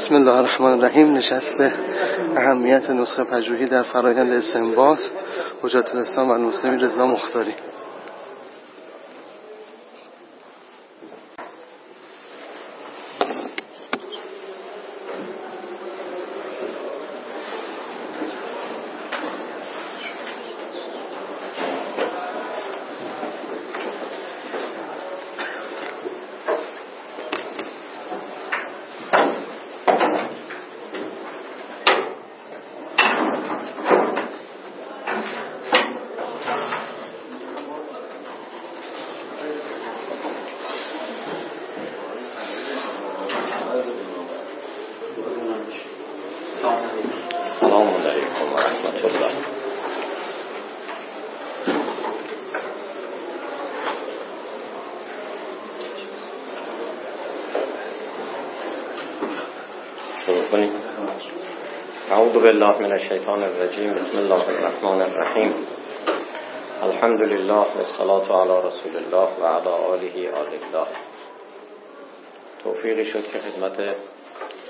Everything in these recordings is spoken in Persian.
بسم الله الرحمن الرحیم. نشسته اهمیت نسخه پژوهی در فرایند استنباط. حجت الاسلام و المسلمین رضا مختاری. بالله من الشیطان الرجیم بسم الله الرحمن الرحیم الحمد لله والصلاة علی رسول الله و علی آله. آل الله توفیقی شد که خدمت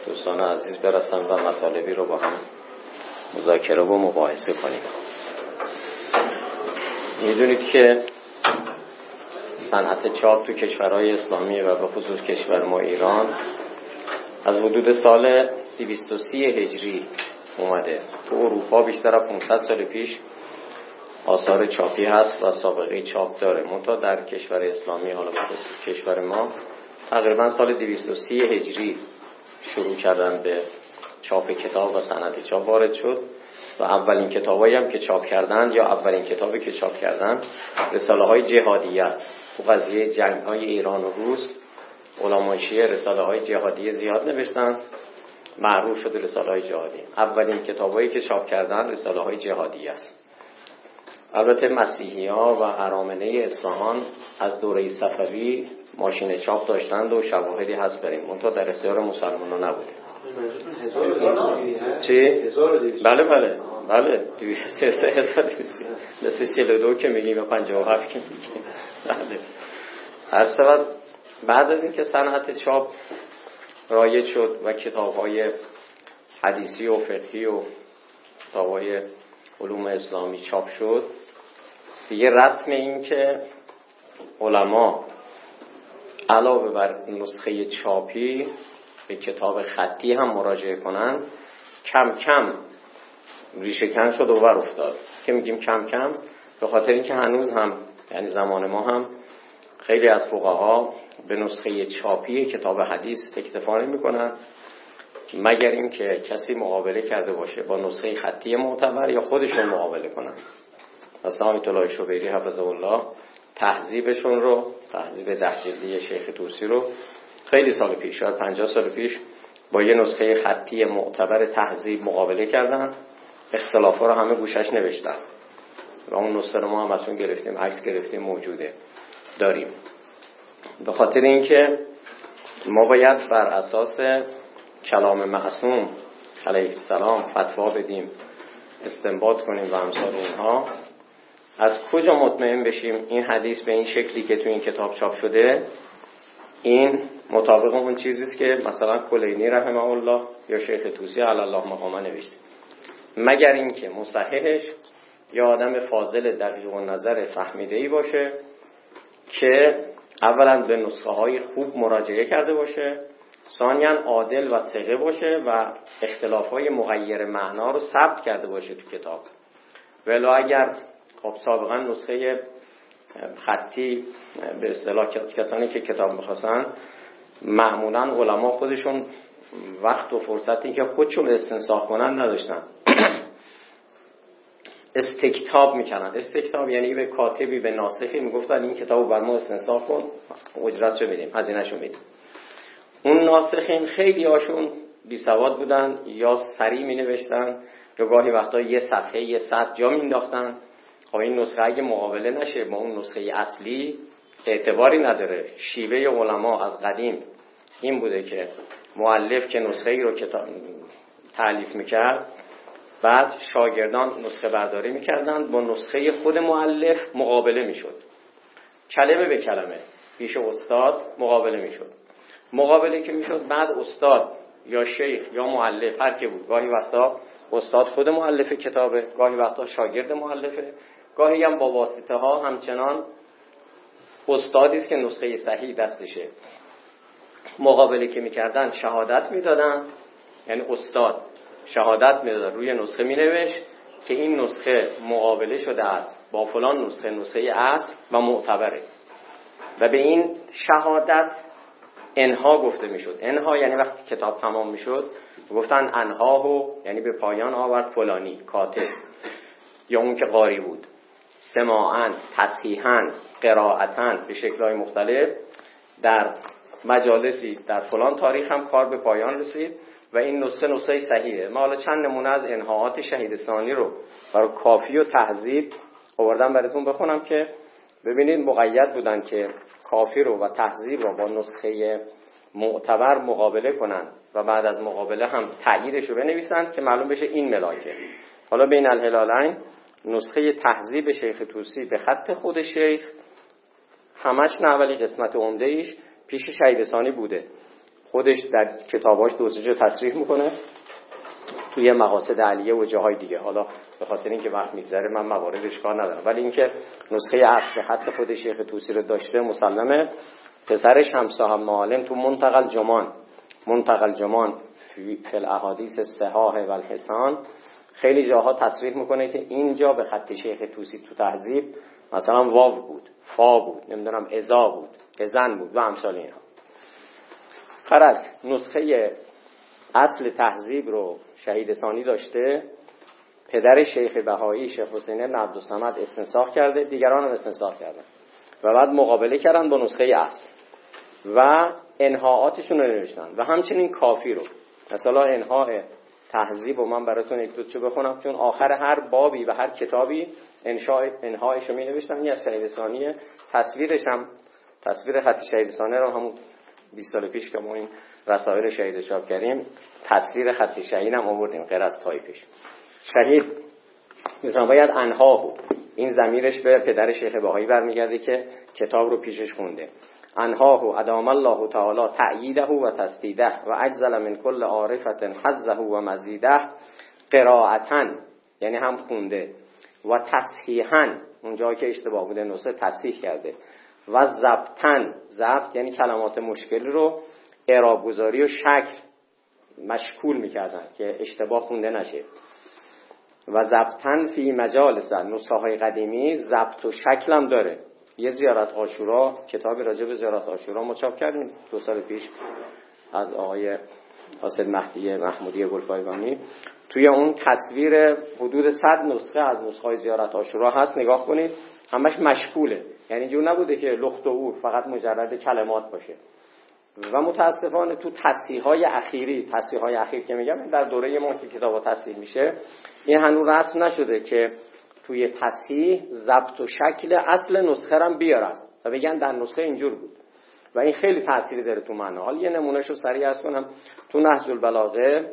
دوستان عزیز برسم و مطالبی رو با هم مذاکره و مباحثه کنیم. می‌دونید که صنعت چاپ تو کشورهای اسلامی و به خصوص کشور ما ایران از حدود سال 230 هجری اومده. تو اروپا بیشتر از 500 سال پیش آثار چاپی هست و سابقه چاپ داره. منتها در کشور اسلامی حالا کشور ما تقریبا سال 230 هجری شروع کردن به چاپ کتاب و سند چاپ وارد شد و اولین کتابایی هم که چاپ کردن یا اولین کتابی که چاپ کردن رساله های جهادی است. تو قضیه جنگ های ایران و روس علمای رساله های جهادی زیاد نوشتن معروف شده رساله های جهادی. اولین کتابایی که چاپ کردن رساله های جهادی است. البته مسیحی ها و ارامنه اصفهان از دوره صفوی ماشین چاپ داشتند و شواهدی هست بریم. منتها در اختیار مسلمان ها نبوده چی؟ بله بله. بله. مثل چلو دو که میگیم و پنجه و هفت که میگیم. بله. بعد از اینکه صنعت چاپ رایج شد و کتاب های حدیثی و فقهی و کتاب های علوم اسلامی چاپ شد. دیگه رسم این که علما علاوه بر نسخه چاپی به کتاب خطی هم مراجعه کنن کم کم ریشه کن شد و بر افتاد. که میگیم کم کم به خاطر اینکه هنوز هم یعنی زمان ما هم خیلی از فقها به نسخه چاپی کتاب حدیث اکتفا می‌کنن مگر اینکه کسی مقابله کرده باشه با نسخه خطی معتبر یا خودشون مقابله کنن. مثلا آیت الله شبیری حفظه الله تحذیبشون رو تحذیب ده شیخ توسی رو خیلی سال پیش شاید 50 سال پیش با یه نسخه خطی معتبر تحذیب مقابله کردن. اختلافا رو همه گوشش نوشتن. و اون نسخه رو ما هم از گرفتیم عکس گرفتیم موجوده. داریم. به خاطر اینکه ما باید بر اساس کلام معصوم علیه السلام فتوا بدیم استنباط کنیم و امثال اینها از کجا مطمئن بشیم این حدیث به این شکلی که تو این کتاب چاپ شده؟ این مطابق اون چیزی است که مثلا کلینی رحمه الله یا شیخ توسی علی الله مقامه نوشته. مگر اینکه مصححش یا آدم فاضل دقیق و نظر فهمیده ای باشه که اولا به نسخه های خوب مراجعه کرده باشه ثانیا عادل و ثقه باشه و اختلاف های مغیر معنا رو ثبت کرده باشه تو کتاب. ولی اگر خب سابقا نسخه خطی به اصطلاح کسانی که کتاب می‌خواستن معمولا علما خودشون وقت و فرصتی که خودشون استنساخ کنن نداشتن. استکتاب می‌کنن استکتاب یعنی به کاتبی به ناسخی می‌گفتن این کتابو بر ما استنساخ کن. اجرتشو میدیم هزینهشو میدیم. اون ناسخین خیلی هاشون بی سواد بودن یا سریع می نوشتن یا گاهی وقتا یه صفحه یه صد جا مینداختن خب این نسخه اگه مقابله نشه با اون نسخه اصلی اعتباری نداره. شیوه علما از قدیم این بوده که معلف که نسخه ای رو کتاب تعلیف می‌کرد بعد شاگردان نسخه برداری می‌کردند با نسخه خود معلف مقابله می‌شد. کلمه به کلمه پیش استاد مقابله می‌شد. مقابله که می‌شد بعد استاد یا شیخ یا معلف هر که بود. گاهی وقتا استاد خود معلف کتابه گاهی وقتا شاگرد معلفه گاهی هم با واسطه ها همچنان استادی است که نسخه صحیح دستشه. مقابله که می‌کردن شهادت می‌دادن یعنی استاد. شهادت می‌داد روی نسخه مینوشت که این نسخه مقابله شده است با فلان نسخه نسخه اصل و معتبره. و به این شهادت انها گفته می‌شد. انها یعنی وقتی کتاب تمام می‌شد گفتن انها یعنی به پایان آورد فلانی کاتب یا اون که قاری بود. سماعن تصحیحن قرائتن به شکلهای مختلف در مجالسی در فلان تاریخ هم کار به پایان رسید. و این نسخه نسخه صحیحه. ما حالا چند نمونه از انهاعات شهیدستانی رو برای کافی و تهذیب آوردم براتون بخونم که ببینید مقید بودن که کافی رو و تهذیب رو با نسخه معتبر مقابله کنن و بعد از مقابله هم تغییرش رو بنویسن که معلوم بشه این ملاکه. حالا بین الهلالین نسخه تهذیب شیخ توسی به خط خود شیخ همش نه ولی قسمت عمده ایش پیش شهیدسانی بوده. خودش در کتاباش دوزجه تصریح می‌کنه توی مقاصد علیه و جاهای دیگه. حالا به خاطر اینکه وقت میگذره من مواردش کار ندارم. ولی اینکه نسخه اصل خط خود شیخ توسی رو داشته مسلمه. پسرش هم صاحب معالم تو منتقل جمان. منتقل جمان فی الاحادیث الصحاح و الحسان. خیلی جاها تصریح می‌کنه که اینجا به خط شیخ توسی تو تهذیب مثلا واو بود فا بود نمی‌دونم ازا بود ازن بود و امثال اینها. فرض نسخه اصل تهذیب رو شهید ثانی داشته پدر شیخ بهایی شیخ حسین بن عبدالصمد استنساخ کرده دیگران هم استنساخ کردن و بعد مقابله کردن با نسخه اصل و انهاعاتشون رو نوشتن و همچنین کافی رو. مثلا انهاء تهذیب و من براتون یک چه بخونم چون آخر هر بابی و هر کتابی انهایش رو می نوشتم این از شهید ثانیه تصویرش هم تصویر خط شهید رو همون 20 سال پیش که ما این رسائل شهید چاپ کردیم تصویر خط شهید هم آوردیم غیر از تایپش شهید مثلا باید انها بود. این زمیرش به پدر شیخ بهایی برمیگرده که کتاب رو پیشش خونده. انهاه ادام الله تعالی تعییده و تسدیده و اجزل من کل عارفت حزه و مزیده قراعتا یعنی هم خونده و تصحیحا اونجا که اشتباه بوده نسخه تصحیح کرده. و زبطن زبط یعنی کلمات مشکل رو اعراب گذاری و شکل مشکول می‌کردن که اشتباه خونده نشه. و زبطن فی مجالس نسخه های قدیمی زبط و شکل هم داره. یه زیارت آشورا کتاب راجع به زیارت آشورا ما چاپ کردیم دو سال پیش از آقای حاصل مهدی محمودی گلپایگانی. توی اون تصویر حدود 100 نسخه از نسخه های زیارت آشورا هست. نگاه کنید همش مشکوله. یعنی جور نبوده که لخت و اور فقط مجرد کلمات باشه. و متاسفانه تو تصحیح های اخیری تصحیح های اخیر که میگم در دوره ما که کتاب تصحیح میشه این هنوز رسم نشده که توی تصحیح ضبط و شکل اصل نسخه رو بیارن. و بگن در نسخه اینجور بود. و این خیلی تأثیری داره تو معنا. حال یه نمونهش رو سریع ارز کنم. تو نهج البلاغه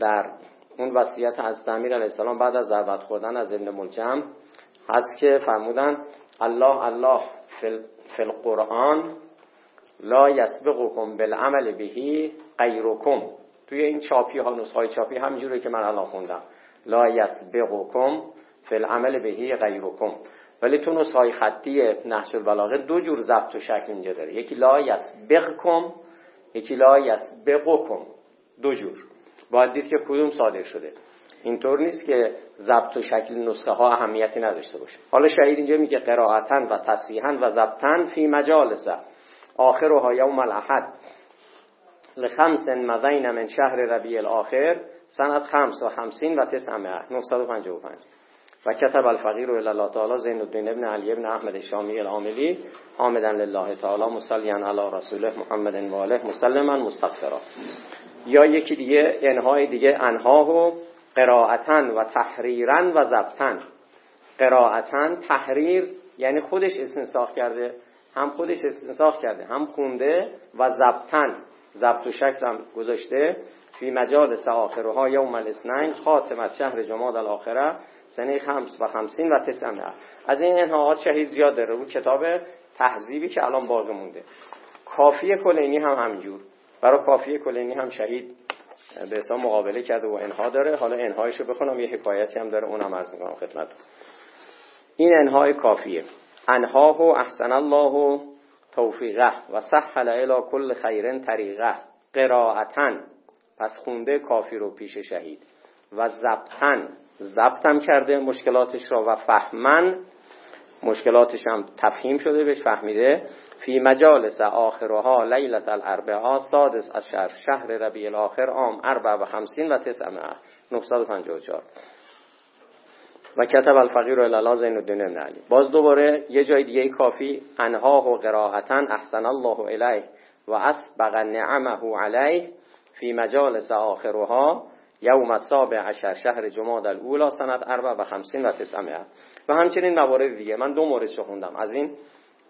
در اون وصیت از امیر علیه السلام بعد از ضربت خوردن از ابن ملجم هست که فرمودن الله الله فی القرآن لا یسبقکم بالعمل بهی غیرکم توی این چاپی ها نسخه های چاپی همجوره که من الان خوندم. لا یسبقکم فی العمل بهی غیرکم. ولی تو نسخه های خطی نحش البلاغه دو جور ضبط و شکل اینجا داره. یکی لا یسبقکم یکی لا یسبقکم. دو جور. باید دید که کدوم صادر شده. اینطور نیست که ضبط و شکل نسخه ها اهمیتی نداشته باشه. حالا شهید اینجا میگه قرائتا و تصحیحا و ضبطا فی مجالسه آخرها یوم الاحد لخمس مضین من شهر ربیع الاخر سنت خمس و خمسین و تسعمه 955 و کتب الفقیر و الله تعالی زین الدین ابن علی ابن احمد شامی العاملی. حامدا لله تعالی مصلیان علی رسوله محمد و آله مسلما مستغفرا. یا یکی دیگه انهای دیگه انها و قرائتا و تحریرا و ضبطا. قرائتا تحریر یعنی خودش استنساخ کرده هم خودش استنساخ کرده هم خونده و ضبطا. ضبط و شکل هم گذاشته فی مجالس آخرها یوم الاثنین خاتمت شهر جماد الاخره سنه خمس و خمسین و تسعه از این انهاعات شهید زیاد داره. رو کتاب تهذیبی که الان باقی مونده. کافی کلینی هم همینجور. برای کافی کلینی هم شهید به حساب مقابله کرده و انها داره. حالا انهایش رو بخونم یه حکایتی هم داره. اونم عرض می‌کنم خدمت این انهای کافیه. انهاه و احسن الله توفیقه و سهل الى کل خیرن طریقه. قراعتن پس خونده کافی رو پیش شهید. و زبطن زبطم کرده مشکلاتش را و فهمن مشکلاتش هم تفهیم شده بهش فهمیده. فی مجالس آخرها لیلت الاربعاء سادس از شهر شهر ربیع الاخر عام اربع و خمسین و تسعمه 954 و کتب الفقیر و الالا زین الدین ابن علی. باز دوباره یه جای دیگه کافی. انها و قراعتا احسن الله الیه و اسبق نعمه علیه فی مجالس آخرها یوم السابع عشر شهر جماد الاولا سنت اربع و خمسین و تسعمه. و همچنین موارد دیگه. من دو مورد خوندم. از این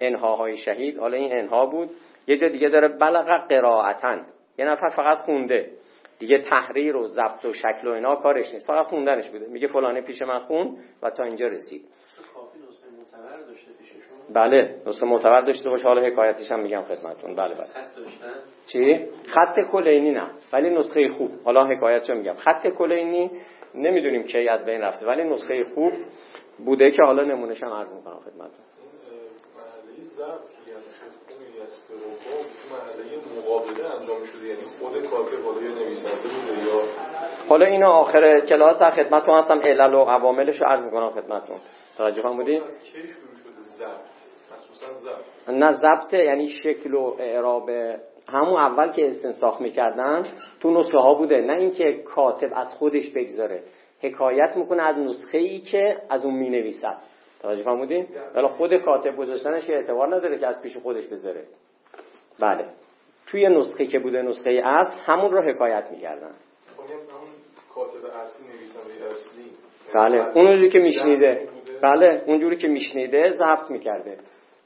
انهاهای شهید حالا این انها بود. یه جا دیگه داره بلغ قراعتن یه نفر فقط خونده. دیگه تحریر و ضبط و شکل و اینا کارش نیست. فقط خوندنش بوده. میگه فلانه پیش من خون و تا اینجا رسید. بله. نسخه معتبر داشته باشه. حالا حکایتش هم میگم خدمتتون. بله بله. چی؟ خط کلینی نه. ولی نسخه خوب. حالا حکایتش میگم. خط کلینی نمی‌دونیم کی از بین رفته ولی نسخه خوب بوده که حالا نمونهش هم عرض می‌کنم خدمتتون. یعنی حالا اینو آخر کلاس در خدمتتون هستم. علل و عواملش رو عرض می‌کنم خدمتتون. توجه هم ضبط؟ نه ضبط یعنی شکل و اعراب. همون اول که استنساخ می‌کردن تو نسخه ها بوده. نه اینکه کاتب از خودش بگذاره. حکایت می‌کنه از نسخه ای که از اون می‌نویسد. توجه فرمودین؟ ولی خود کاتب گذاشتنش که اعتبار نداره که از پیش خودش بذاره. بله. توی نسخه که بوده نسخه اصل همون رو حکایت می‌کردن. خب همون کاتب اصلی نویسنده اصلی. بله. اونجوری که میشنیده. بله. اونجوری که میشنیده ضبط می‌کرده.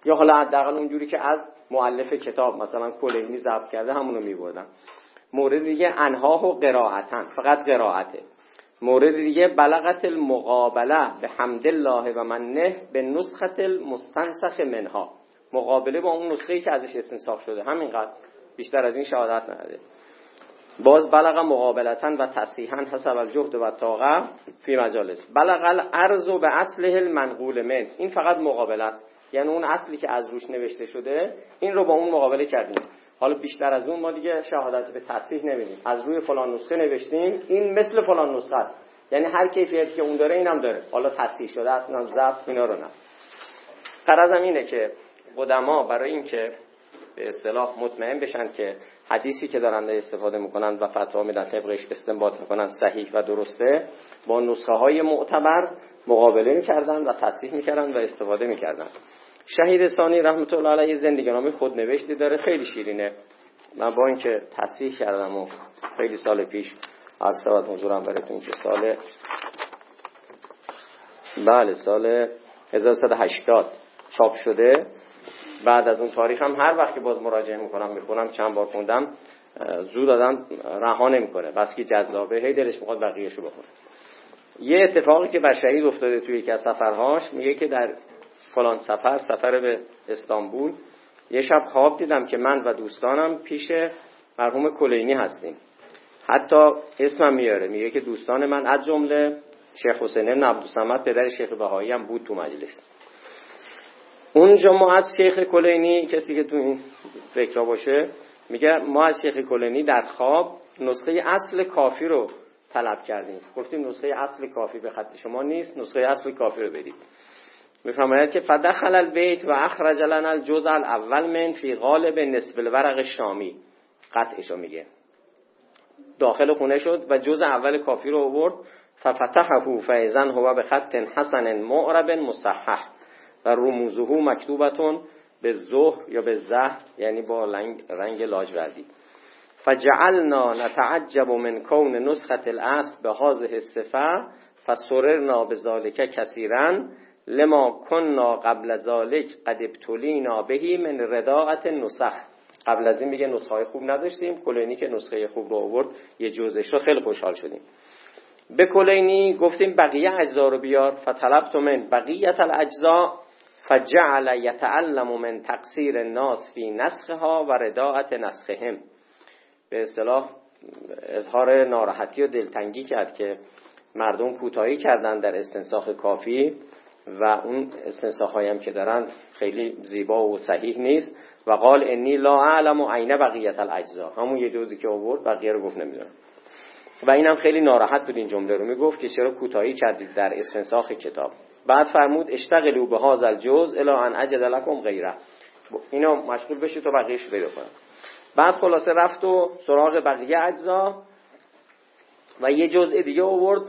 یا حالا حداقل اونجوری که از معلف کتاب مثلا کلینی ضبط کرده همونو میبردن. مورد دیگه انها و قراعتن فقط قراعته مورد دیگه بلغت المقابله به حمد الله و منه به نسخت المستنسخ منها. مقابله با اون نسخه ای که ازش استنساخ شده. همینقدر بیشتر از این شهادت نده. باز بلغ مقابلتا و تصیحا حسب الجهد و طاقه فی مجالس. بلغ الارض به اصله المنقول من این فقط مقابله است. یعنی اون اصلی که از روش نوشته شده این رو با اون مقابله کردیم. حالا بیشتر از اون ما دیگه شهادت به تصحیح نمیدیم از روی فلان نسخه نوشتیم این مثل فلان نسخه است. یعنی هر کیفیتی که اون داره اینم داره. حالا تصحیح شده است اینم ضبط اینا رو نه. قرضم اینه که قدما برای اینکه به اصطلاح مطمئن بشن که حدیثی که دارن استفاده می‌کنن و فتوا میدن طبقش استنباط می‌کنن صحیح و درسته با نسخه های معتبر مقابله می‌کردن و تصحیح می‌کردن و استفاده می‌کردن. شهید ثانی رحمت الله علیه زندگی نامی خود نوشتی داره خیلی شیرینه. من با اینکه تصحیح کردم و خیلی سال پیش از سواد حضورم براتون که سال بله سال 1180 چاپ شده. بعد از اون تاریخ هم هر وقت که باز مراجعه می‌کنم می‌خونم چند بار خوندم زود آدم رها نمی‌کنه. بس که جذابه. هی دلش می‌خواد بقیه‌شو بخونه. یه اتفاقی که بر شهید افتاده توی یکی از سفرهاش میگه که در فلان سفر سفر به استانبول. یه شب خواب دیدم که من و دوستانم پیش مرحوم کلینی هستیم. حتی اسمم میاره میگه که دوستان من از جمله شیخ حسین بن عبدالصمد پدر شیخ بهایی هم بود تو مجلس. اونجا ما از شیخ کلینی کسی که تو این فکر باشه میگه ما از شیخ کلینی در خواب نسخه اصل کافی رو طلب کردیم. گفتیم نسخه اصل کافی به خط شما نیست نسخه اصل کافی رو بدید. میفرماید که فدخل البیت و اخرج لنا الجزء الاول من فی قالب نصف الورق شامی. قطعشو میگه. داخل خونه شد و جزء اول کافی رو آورد. ففتحه فاذا هو بخط حسن معرب مصحح. و رموزه مکتوبة به ظهر یا به زهر یعنی با رنگ, رنگ لاجوردی. فجعلنا نتعجب من کون نسخة الاصل بهذه الصفة فسررنا بذلك کثیرا. لما کننا قبل ذالک قد ابتلینا بهی من رداعت نسخ. قبل از این میگه نسخه خوب نداشتیم. کلینی که نسخه خوب رو آورد یه جزش رو خیلی خوشحال شدیم. به کلینی گفتیم بقیه اجزا رو بیار. فطلبت من بقیت الاجزا فجعل یتعلم من تقصیر الناس فی نسخها و رداعت نسخهم. به اصطلاح اظهار ناراحتی و دلتنگی کرد که مردم کوتاهی کردن در استنساخ کافی. و اون استنساخ هم که دارن خیلی زیبا و صحیح نیست. و قال انی لا اعلم و عین بقیت الاجزا. همون یه جزی که آورد بقیه رو گفت نمی‌دونم. و اینم خیلی ناراحت بود این جمله رو. می‌گفت که چرا کوتاهی کردید در استنساخ کتاب؟ بعد فرمود اشتغلوا به هذا الجزء الا ان اجد لكم غیره. اینو مشغول بشید تا بقیه‌اش پیدا کنم بعد خلاصه رفت و سراغ بقیه اجزا و یه جزء دیگه آورد.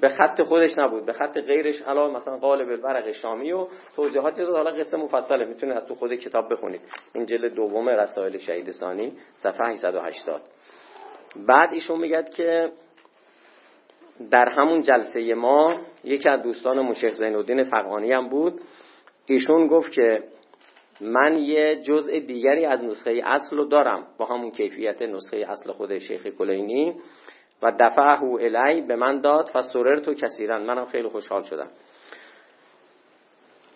به خط خودش نبود به خط غیرش حالا مثلا قالب الورق شامی و توضیحات داد حالا قصه مفصله می‌تونید از تو خود کتاب بخونید این جلد دوم رسائل شهید ثانی صفحه 880 بعد ایشون میگد که در همون جلسه ما یکی از دوستان مشیخ زین الدین فقانی هم بود. ایشون گفت که من یه جزء دیگری از نسخه اصل رو دارم با همون کیفیت نسخه اصل خود شیخ کلینی. و دفعه الی به من داد و تو کثیرا منم خیلی خوشحال شدم.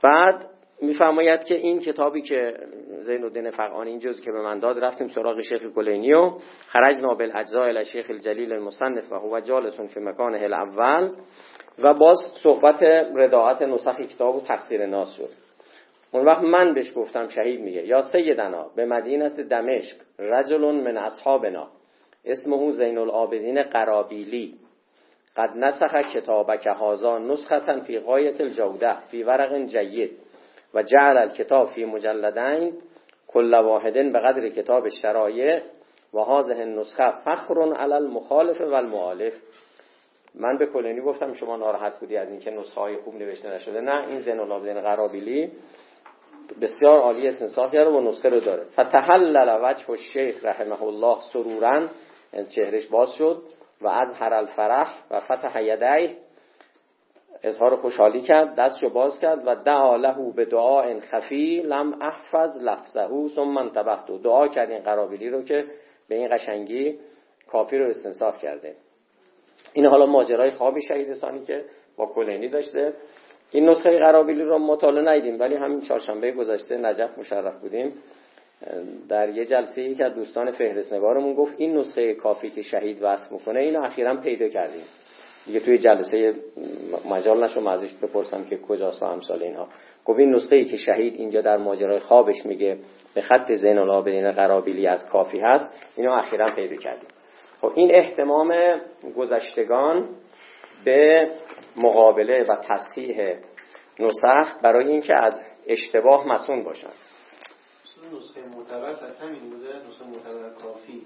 بعد میفرماید که این کتابی که زین الدین فقانی این جزء که به من داد رفتیم سراغ شیخ کلینی و خرجنا بالاجزاء الی شیخ الجلیل المصنف و هو جالس فی مکانه الاول و باز صحبت رداعت نسخ کتاب و تقصیر ناس شد. اون وقت من بهش گفتم شهید میگه یا سیدنا به مدینت دمشق رجل من اصحابنا. اسمه زین العابدین قرابیلی. قد نسخ کتابک هازا نسختا فی غایت الجوده فی ورق جید و جعل الکتاب فی مجلدین کل واحدن به قدر کتاب شرایع و هازه نسخه فخر علی المخالف و المعالف من به کلینی گفتم شما ناراحت بودی از اینکه نسخه های خوب نوشته نشده. نه این زین العابدین قرابیلی بسیار عالی استنساخ کرده و نسخه رو داره. فتحلل وجه الشیخ رحمه الله سرورا یعنی چهرش باز شد و از هر الفرح و فتح یدعی اظهار خوشحالی کرد دستشو باز کرد و دعا له به دعا خفی لم احفظ لفظه ثم انتبهت. دعا کرد این قرابیلی رو که به این قشنگی کافی رو استنصاف کرده. این حالا ماجرای خوابی شهیدستانی که با کلینی داشته. این نسخه قرابیلی رو مطالعه ندیدیم ولی همین چهارشنبه گذشته نجف مشرف بودیم. در یه جلسه یکی از دوستان فهرستنگارمون گفت این نسخه کافی که شهید وصف می‌کنه اینو اخیرا پیدا کردیم. دیگه توی جلسه مجال نشو ازش بپرسم که کجاست و امثال اینها. گفت این نسخه ای که شهید اینجا در ماجرای خوابش میگه به خط زین العابدین قرابیلی از کافی هست اینو اخیرا پیدا کردیم. خب این احتمام گذشتگان به مقابله و تصحیح نسخ برای اینکه از اشتباه مسون باشن نسخه معتبر از همین بوده نسخه معتبر کافی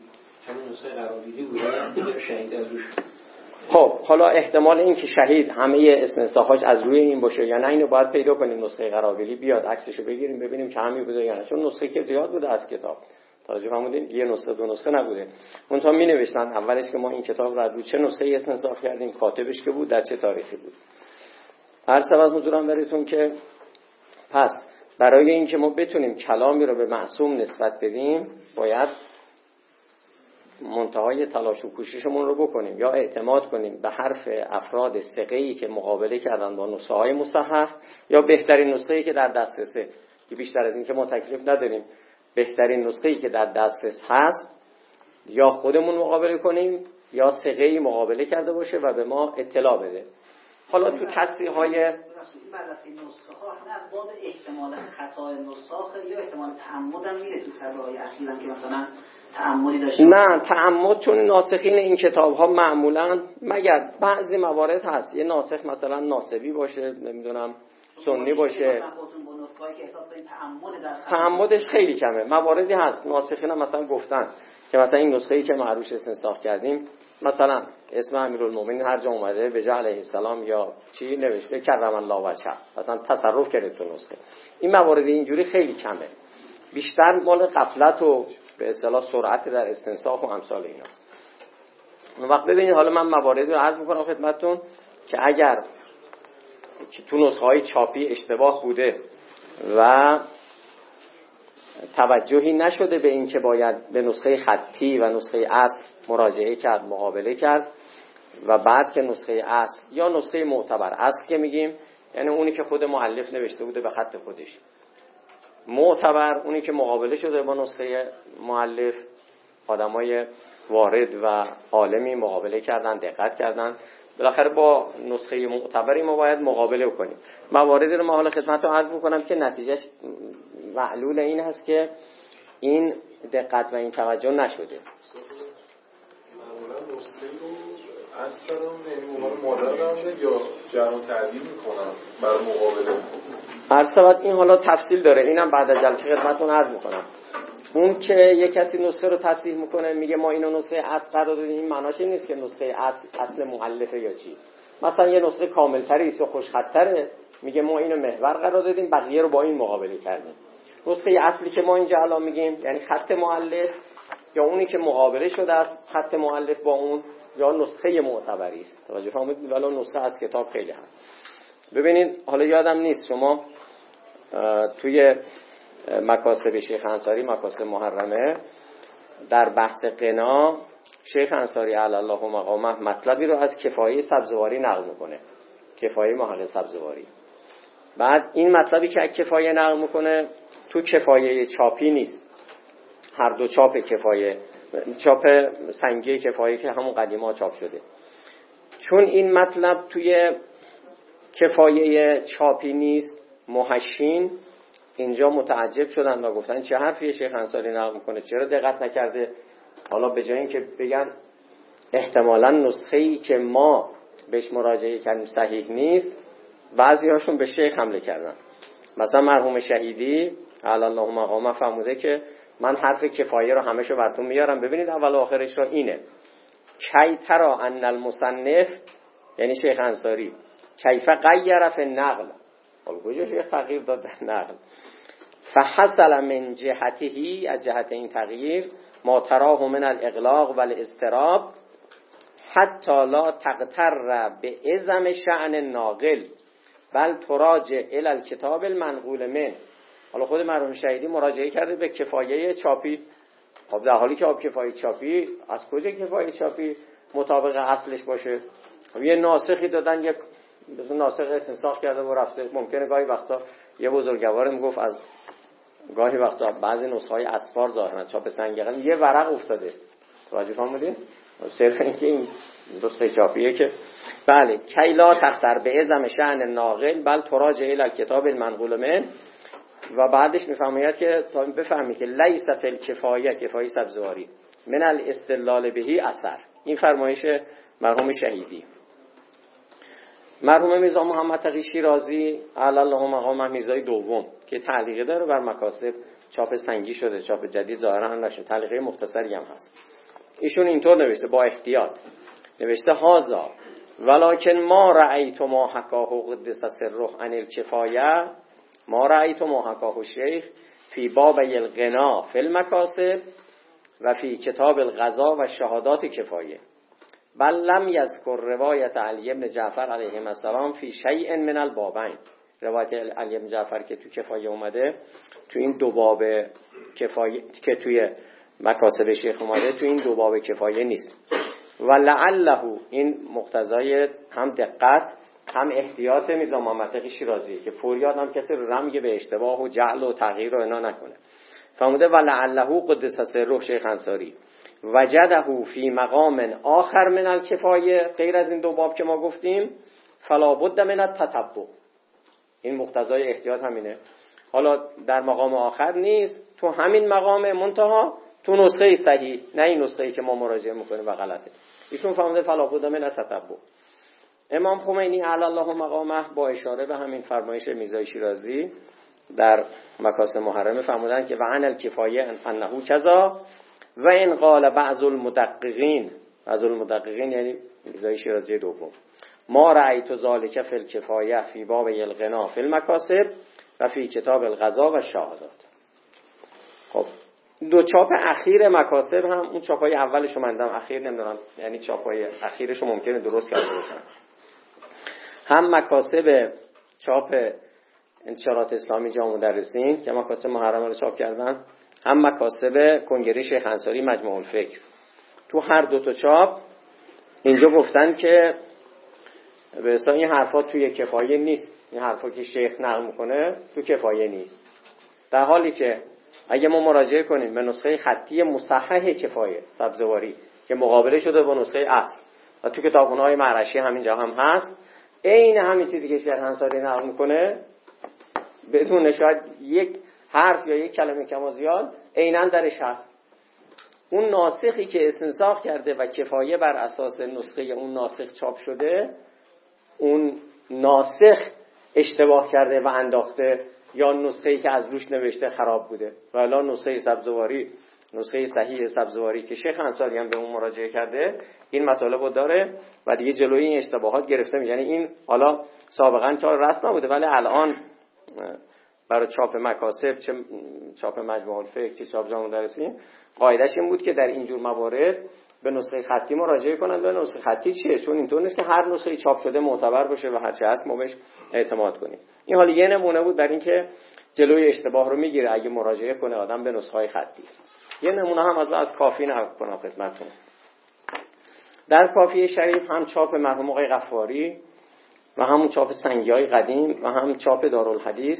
همین نسخه قرابیلی بوده شهید از روش. خب حالا احتمال این که شهید همه استنساخاش از روی این باشه یا نه اینو باید پیدا کنیم نسخه قرابیلی بیاد عکسشو بگیریم ببینیم که همین بوده یا نه. چون نسخه که زیاد بوده از کتاب. توجه فرمودین یه نسخه دو نسخه نبوده. اون تا می نوشتن اولش که ما این کتاب رو از چه نسخه استنساخ کردیم کاتبش که بود در چه تاریخی بود. سبب از حضورم بریتون که پس برای اینکه ما بتونیم کلامی رو به معصوم نسبت بدیم باید منتهای تلاش و کوششمون رو بکنیم یا اعتماد کنیم به حرف افراد ای که مقابله کردن با نسخه های مصحح یا بهترین نسخه که در دسترسه که بیشتر از این که ما تکلیف نداریم بهترین نسخه که در دسترس هست یا خودمون مقابله کنیم یا ای مقابله کرده باشه و به ما اطلاع بده. حالا تو تصریح های بررسی نسخه ها نه باب احتمال خطای نسخه یا احتمال تعمد هم میره تو سرهای اخیرا که مثلا تعمدی داشته نه تعمد چون ناسخین این کتاب ها معمولا مگر بعضی موارد هست. یه ناسخ مثلا ناسبی باشه نمی‌دونم سنی باشه. تعمدش خیلی کمه. مواردی هست. ناسخین هم مثلا گفتن که مثلا این نسخه ای که معروش استنساخ کردیم مثلا اسم امیرالمومنین هر جا اومده به علیه السلام یا چی نوشته کرم الله وجه مثلا تصرف کرده تو نسخه. این موارد اینجوری خیلی کمه. بیشتر مال قفلت و به اصطلاح سرعت در استنساخ و امثال اینا. اون وقت ببینید حالا من مواردی رو عرض می‌کنم خدمتتون که اگر تو نسخه های چاپی اشتباه بوده و توجهی نشده به اینکه باید به نسخه خطی و نسخه اصل مراجعه کرد مقابله کرد و بعد که نسخه اصل یا نسخه معتبر اصل که میگیم یعنی اونی که خود معلف نوشته بوده به خط خودش. معتبر اونی که مقابله شده با نسخه معلف آدمای وارد و عالمی مقابله کردن دقت کردن. بالاخره با نسخه معتبری ما باید مقابله کنیم. مواردی رو محال خدمت رو عرض می‌کنم که نتیجهش معلول این هست که این دقت و این توجه نشده. نسخه رو از دارم یعنی عنوان مادر یا جرم تعدیل می‌کنم برای مقابله؟ هر این حالا تفصیل داره. اینم بعد از جلسه خدمتتون عرض می‌کنم. اون که یه کسی نسخه رو تصدیح می‌کنه میگه ما اینو نسخه اصل قرار دادیم این معناش نیست که نسخه اصل اصل مؤلفه یا چی. مثلا یه نسخه کاملتری است و خوشخطتره میگه ما اینو محور قرار دادیم بقیه رو با این مقابله کردیم. نسخه اصلی که ما اینجا الان میگیم یعنی خط مؤلف یا اونی که مقابله شده است خط مؤلف با اون یا نسخه معتبری است. توجه فرمودید ولی نسخه از کتاب خیلی هست. ببینید حالا یادم نیست شما توی مکاسب شیخ انصاری مکاسب محرمه در بحث قنا شیخ انصاری علی الله مقامه مطلبی رو از کفایه سبزواری نقل می‌کنه. کفایه محقق سبزواری. بعد این مطلبی که از کفایه نقل می‌کنه تو کفایه چاپی نیست. هر دو چاپ کفایه چاپ سنگی کفایه که همون قدیما چاپ شده. چون این مطلب توی کفایه چاپی نیست محشین اینجا متعجب شدن و گفتن چه حرفی شیخ انصاری نقل می‌کنه چرا دقت نکرده؟ حالا به جای اینکه بگن احتمالا نسخه ای که ما بهش مراجعه کردیم صحیح نیست بعضی هاشون به شیخ حمله کردن. مثلا مرحوم شهیدی علی الله مقامه فرموده که من حرف کفایه رو همشو براتون میارم. ببینید اول آخرش رو اینه. کی ترا ان المصنف یعنی شیخ انصاری. کیف غیر فی نقل حالا کجا شیخ تغییر داد در نقل؟ فحصل من جهته از جهت این تغییر ما تراه من الاغلاق و الاستراب حتی لا تقتر به ازم شعن ناقل. بل تراجع ال الکتاب المنقول من حالا خود مرحوم شهیدی مراجعه کرده به کفایه چاپی. خب در حالی که آب کفایه چاپی از کجا کفایه چاپی مطابق اصلش باشه؟ خب یه ناسخی دادن یک ناسخ استنساخ کرده و رفته. ممکنه گاهی وقتا یه بزرگوار می‌گفت از گاهی وقتا بعضی نسخه های اسفار ظاهرن چاپ سنگقل یه ورق افتاده. توجه فرمودین؟ صرف اینکه این نسخه چاپیه که بله کیلا تختر به ازم شعن ناقل بل تراجع الى کتاب المنقول من. و بعدش می‌فهمید که تا بفهمی که لیس فل کفایه سبزواری من الاستدلال بهی اثر. این فرمایش مرحوم شهیدی. مرحوم میزا محمد تقی شیرازی الله مقام میزای دوم که تعلیقه داره بر مکاسب چاپ سنگی شده چاپ جدید ظاهرا هم نشده. تعلیقه مختصری هم هست. ایشون اینطور نوشته با احتیاط. نوشته هازا ولکن ما رأیت ما حکاه قدس سره عن الکفایه ما رأیت ما حکاه شیخ فی باب الغنا فی المکاسب و فی کتاب الغذا و شهادات کفایه. بل لم یذکر روایت علی ابن جعفر علیه السلام فی شیء من البابین. روایت علی ابن جعفر که تو کفایه اومده تو این دو باب کفایه که توی مکاسب شیخ اومده تو این دو باب کفایه نیست. و لعله این مقتضای هم دقت هم احتیاط میزان محمد شیرازی که فوریاد هم کسی رو رمگ به اشتباه و جعل و تغییر رو اینا نکنه. فرموده و لعله قدس سر شیخ انصاری. وجده فی مقام آخر من الکفایه غیر از این دو باب که ما گفتیم فلا بد من التتبع. این مقتضای احتیاط همینه. حالا در مقام آخر نیست تو همین مقام منتها تو نسخه صحیح نه این نسخه که ما مراجعه می‌کنیم و غلطه. ایشون فهمده فلا بد من التتبع. امام خمینی علی الله مقامه با اشاره به همین فرمایش میزای شیرازی در مکاسب محرمه فرمودن که و عن الکفایه انه کذا و این قال بعض المدققین. بعض المدققین یعنی میزای شیرازی دوم. ما رأیت ذالک فی الکفایه فی باب الغنا فی المکاسب و فی کتاب الغذا و شهادات خب دو چاپ اخیر مکاسب هم اون چاپای اولش رو مندم اخیر نمی‌دونم یعنی چاپای اخیرش رو ممکنه درست کرده باشن هم مکاسب چاپ انتشارات اسلامی جامع مدرسین که مکاسب محرمه رو چاپ کردن هم مکاسب کنگره شیخ انصاری مجموع الفکر. تو هر دو تا چاپ اینجا گفتن که به این حرفا توی کفایه نیست. این حرفا که شیخ نقل می‌کنه تو کفایه نیست. در حالی که اگه ما مراجعه کنیم به نسخه خطی مصحح کفایه سبزواری که مقابله شده با نسخه اصل و تو کتابخونه های معرشی همینجا هم هست عین همین چیزی که شهر انصاری نقل می‌کنه بدون شاید یک حرف یا یک کلمه کم زیاد عینا درش هست. اون ناسخی که استنساخ کرده و کفایه بر اساس نسخه اون ناسخ چاپ شده اون ناسخ اشتباه کرده و انداخته یا نسخه ای که از روش نوشته خراب بوده. و الان نسخه سبزواری نسخه صحیح سبزواری که شیخ انصاری هم به اون مراجعه کرده این مطالب رو داره و دیگه جلوی این اشتباهات گرفته می یعنی این حالا سابقا تا رست نبوده ولی الان برای چاپ مکاسب چه چاپ مجموع الفکر چه چاپ جامع درسی قاعدش این بود که در اینجور موارد به نسخه خطی مراجعه کنند. به نسخه خطی چیه؟ چون اینطور نیست که هر نسخه چاپ شده معتبر باشه و هر چه هست ما اعتماد کنیم. این حالا یه نمونه بود در اینکه جلوی اشتباه رو می‌گیره اگه مراجعه کنه آدم به نسخه خطی. یه نمونه هم از از کافی نقل کنم خدمتتون. در کافی شریف هم چاپ مرحوم آقای غفاری و همون چاپ سنگی های قدیم و هم چاپ دارالحدیث.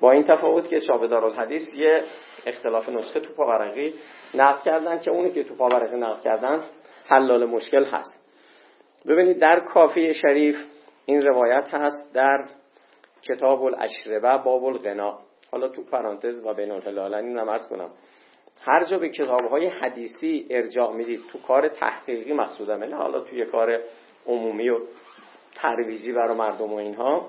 با این تفاوت که چاپ دارالحدیث یه اختلاف نسخه تو پاورقی نقل کردن که اونی که تو پاورقی نقل کردن حلال مشکل هست. ببینید در کافی شریف این روایت هست در کتاب الاشربه باب الغنا. حالا تو پرانتز و بین الهلالین نمرز کنم. هر جا به کتاب های حدیثی ارجاع می‌دید تو کار تحقیقی مقصودم. نه حالا توی کار عمومی و ترویزی برای مردم و اینها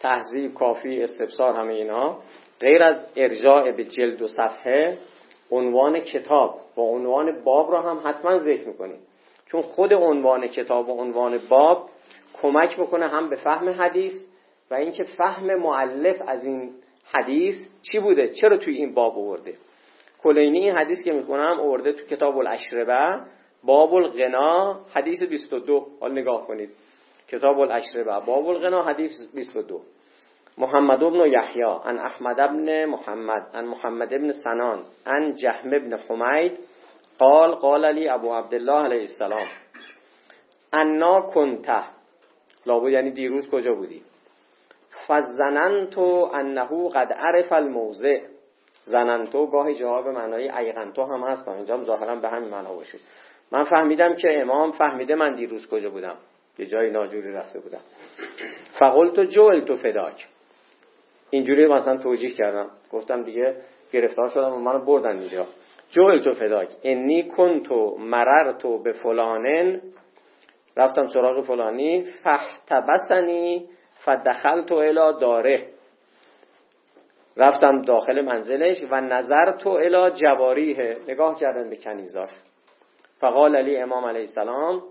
تهذیب کافی استفسار همه اینها غیر از ارجاع به جلد و صفحه عنوان کتاب و عنوان باب را هم حتما ذکر می‌کنیم. چون خود عنوان کتاب و عنوان باب کمک می‌کنه هم به فهم حدیث و اینکه فهم معلف از این حدیث چی بوده؟ چرا توی این باب آورده؟ کلینی این حدیث که می‌خونم آورده تو کتاب الاشربه باب الغنا حدیث 22 حال نگاه کنید. کتاب الاشربه باب الغنا حدیث 22 محمد ابن یحیی عن احمد ابن محمد عن محمد ابن سنان عن جهم ابن حمید قال قال علی ابو عبدالله علیه السلام. انا کنته لابد یعنی دیروز کجا بودی؟ فزننتو انه قد عرف الموضع. زننتو گاهی جواب معنای ایقنتو هم هست اینجا ظاهرا به همین معنا باشه. من فهمیدم که امام فهمیده من دیروز کجا بودم. یه جای ناجوری رفته بودم. فقلت جول تو فداک. اینجوری مثلا توجیه کردم. گفتم دیگه گرفتار شدم و منو بردن اینجا. جول تو فداک. انی کنتو مررتو به فلانن. رفتم سراغ فلانی. فحتبسنی فدخلتو الا داره. رفتم داخل منزلش و نظر تو الا جواریه. نگاه کردن به کنیزاش فقال علی امام علیه السلام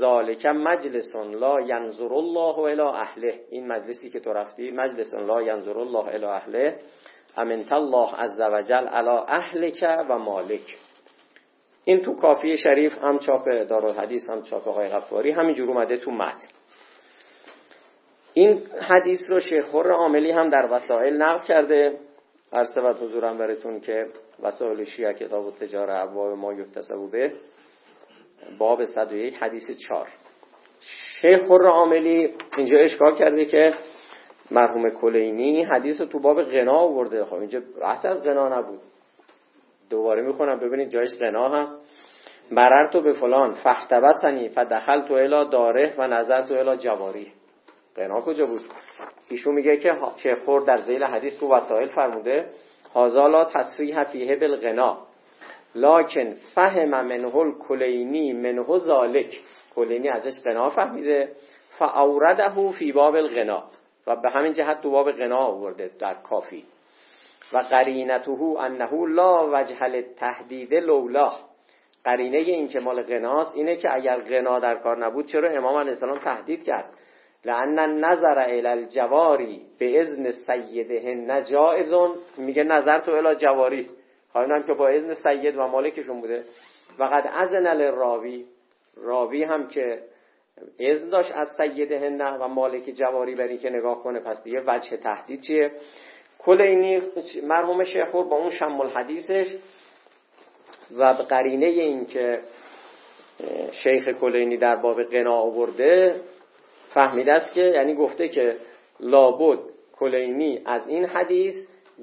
ذالک مجلس لا ینظر الله الى اهله. این مجلسی که تو رفتی مجلس لا ینظر الله الى اهله. امنت الله عز وجل علی اهلک و مالک. این تو کافی شریف هم چاپ دارالحدیث هم چاپ آقای غفاری همینجور اومده تو متن. این حدیث رو شیخ خور عاملی هم در وسائل نقل کرده. عرض و حضورم براتون که وسائل شیعه کتاب و تجاره ابواب ما یکتسبو به باب 101 حدیث 4 شیخ خور عاملی اینجا اشکال کرده که مرحوم کلینی حدیث رو تو باب غنا آورده. خب اینجا بحث از غنا نبود. دوباره می‌خونم ببینید جایش غنا هست. مرر تو به فلان فحتبسنی فدخل تو الا داره و نظر تو الا جواری. قنا کجا بود؟ ایشون میگه که شیخ خور در زیل حدیث تو وسائل فرموده هازالا تصریح فیه بالغنا لکن فهم منه کلینی منه ذالک کلینی ازش غنا فهمیده فاورده فی باب الغنا و به همین جهت تو باب غنا آورده در کافی. و قرینته انه لا وجه تهدید لولا. قرینه این که مال غناست اینه که اگر غنا در کار نبود چرا امام علیه السلام تهدید کرد؟ لان نظر الى الجواری به اذن سیده نجائزون میگه نظر تو الی جواری. حالا که با اذن سید و مالکشون بوده. و قد اذن راوی راوی هم که اذن داشت از سید هنده و مالک جواری بری که نگاه کنه پس دیگه وجه تهدید چیه؟ کلینی مرحوم شیخور با اون شمال حدیثش و قرینه این که شیخ کلینی در باب قنا آورده فهمیده است که یعنی گفته که لابد کلینی از این حدیث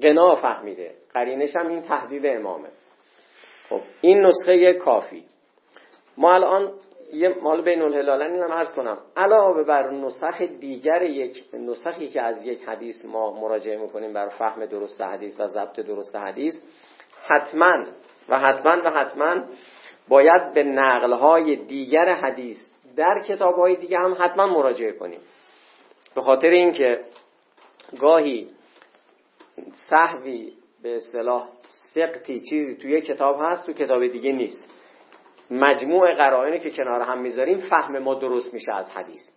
قنا فهمیده. قرینش هم این تهدید امامه. خب این نسخه کافی. ما الان یه مال بین الهلالن اینم عرض کنم. علاوه بر نسخ دیگر یک نسخی که از یک حدیث ما مراجعه می‌کنیم بر فهم درست حدیث و ضبط درست حدیث حتما و حتما و حتما باید به نقلهای دیگر حدیث در کتابهای دیگه هم حتما مراجعه کنیم. به خاطر اینکه گاهی صحوی به اصطلاح سقطی چیزی توی کتاب هست تو کتاب دیگه نیست. مجموع قرائنی که کنار هم می‌ذاریم فهم ما درست میشه از حدیث.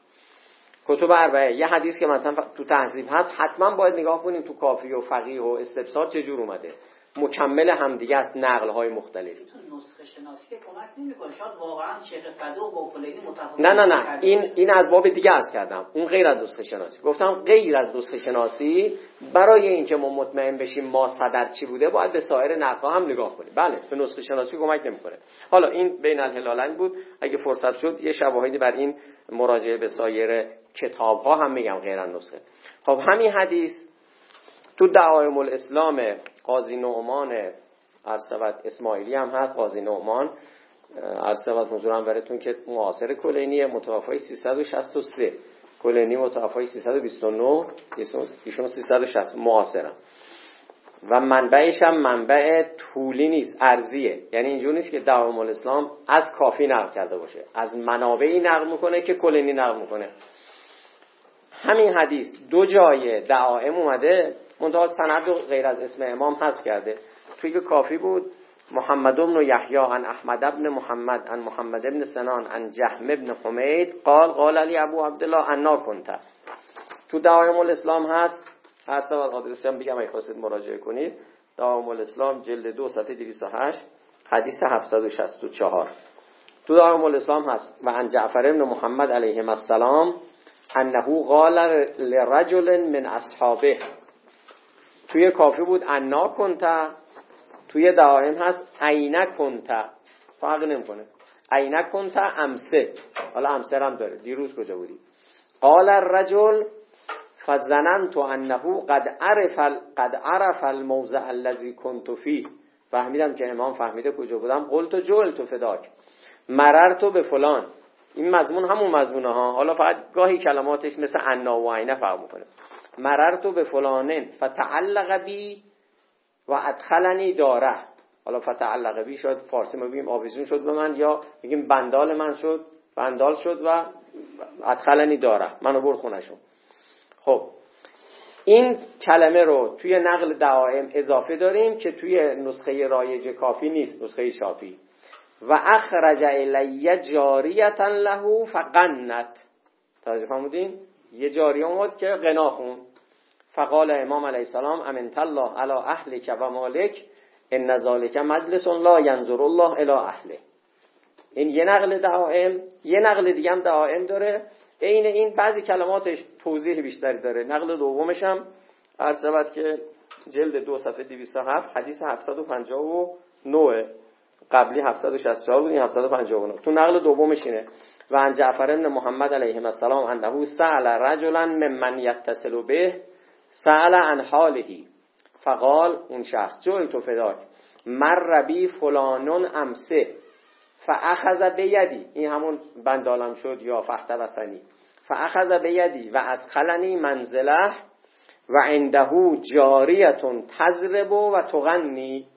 کتب اربعه یه حدیث که مثلا تو تهذیب هست حتما باید نگاه کنیم تو کافی و فقیه و استبصار چجور اومده. مکمل همدیگه است نقل های مختلف. تو نسخه شناسی که کمک نمی‌کنه شاید واقعا شیخ صدوق با فلانی متفاوت نه نه نه. این این از باب دیگه از کردم. اون غیر از نسخه شناسی. گفتم غیر از نسخه شناسی برای اینکه ما مطمئن بشیم ما صدر چی بوده باید به سایر نقل هم نگاه کنیم. بله به نسخه شناسی کمک نمی‌کنه. حالا این بین الهلالین بود. اگه فرصت شد یه شواهدی بر این مراجعه به سایر کتاب ها هم میگم غیر از نسخه. خب همین حدیث تو دعایم الاسلام قاضی نعمان عرصبت اسماعیلی هم هست قاضی نعمان. عرصبت حضورم براتون که معاصر کلینی متوفای 363 کلینی متوفای 329 ایشون 360 معاصرم. و منبعش هم منبع طولی نیست ارزیه یعنی اینجور نیست که دعایم الاسلام از کافی نقل کرده باشه. از منابعی نقل می‌کنه که کلینی نقل می‌کنه. همین حدیث دو جای دعائم اومده. منتها سند غیر از اسم امام حذف کرده. توی که کافی بود. محمد بن یحیی عن احمد ابن محمد عن محمد ابن سنان عن جهم ابن حمید قال قال علی ابو عبدالله انا کنت. تو دعایم الاسلام هست. هر سوال قادرشم بگم اگه خواستید مراجعه کنید. دعایم الاسلام جلد دو صفحه 208 حدیث 764 تو دعایم الاسلام هست. و عن جعفر ابن محمد علیه السلام انه قال لرجل من اصحابه. توی کافی بود انا کنتا توی دعایم هست عینه کنتا. فرق نمی‌کنه. عینه کنتا امسه. حالا امسه هم داره. دیروز کجا بودی؟ قال الرجل فزننت انه قد عرف قد عرف الموضع الذي كنت فيه. فهمیدم که امام فهمیده کجا بودم. قلت جلت فداک. مررت به فلان. این مضمون همون مضمونه ها. حالا فقط گاهی کلماتش مثل انا و عینه فرق می‌کنه. مررت به فلانن فتعلق بی و ادخلنی داره. حالا فتعلق بی شاید فارسی ما بگیم آویزون شد به من یا بگیم بندال من شد. بندال شد و ادخلنی داره. منو برد خونشون خب. این کلمه رو توی نقل دعائم اضافه داریم که توی نسخه رایج کافی نیست نسخه شافی. و اخرج الی جاریتا له فقنت. توجه فرمودین؟ یه جاری اومد که غنا خون فقال امام علیه السلام امنت الله علی اهلک و مالک ان ذالک مجلس لا ینظر الله الی اهله. این یه نقل دعائم یه نقل دیگه هم دعائم داره. عین این بعضی کلماتش توضیح بیشتری داره. نقل دومش هم عرض که جلد دو صفحه 207 حدیث 759 قبلی 764 بود این 759 تو نقل دومش اینه. و عن جعفر ابن محمد علیه السلام انه سأل رجلا ممن یتصل به سأل عن حاله. فقال اون شخص جوی تو فداک. مر بی فلانون امسه فاخذ بیدی. این همون بندالم شد یا فخت وسنی فاخذ بیدی و ادخلنی منزله و عنده جاریتون تزرب و تغنی.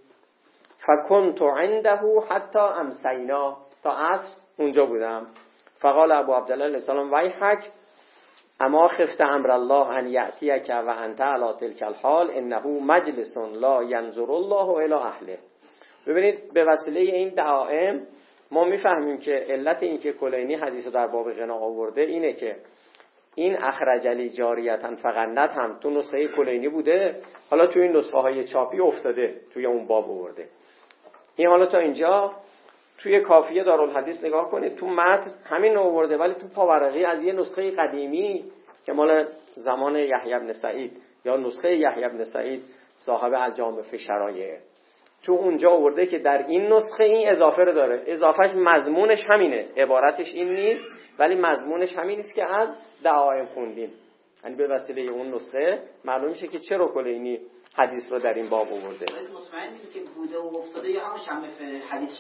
فکنت عنده حتی امسینا. تا عصر اونجا بودم. فقال ابو عبدالله السلام ویحک اما خفت امر الله ان یعتیک و انت علی تلک الحال انه مجلس لا ینظر الله الى اهله. ببینید به وسیله این دعائم ما می‌فهمیم که علت اینکه کلینی حدیث در باب غنا آورده اینه که این اخرجلی جاریتا فقط هم تو نسخه کلینی بوده حالا تو این نسخه های چاپی افتاده توی اون باب آورده. این حالا تا اینجا توی کافیه دارالحدیث نگاه کنید تو متن همین آورده ولی تو پاورقی از یه نسخه قدیمی که مال زمان یحیی بن سعید یا نسخه یحیی بن سعید صاحب الجامع فی شرایع تو اونجا آورده که در این نسخه این اضافه رو داره. اضافهش مضمونش همینه. عبارتش این نیست ولی مضمونش همین است که از دعایم خوندیم. یعنی به وسیله اون نسخه معلوم میشه که چرا کلینی حدیث رو در این باب آورده. مطمئنید که بوده و افتاده یا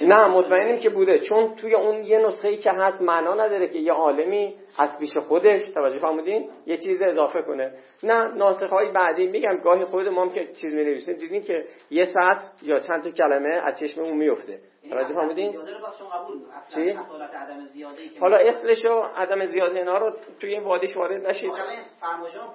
نه مطمئنیم که بوده. چون توی اون یه نسخه ای که هست معنا نداره که یه عالمی از پیش خودش توجه فرمودین یه چیز اضافه کنه. نه ناسخ های بعدی میگم. گاهی خود ما هم که چیز می نویسیم دیدین که یه سطر یا چند تا کلمه از چشم اون میفته توجه فرمودین؟ چی؟ حالا اصلش و عدم زیاده اینا رو توی این وادیش وارد نشید.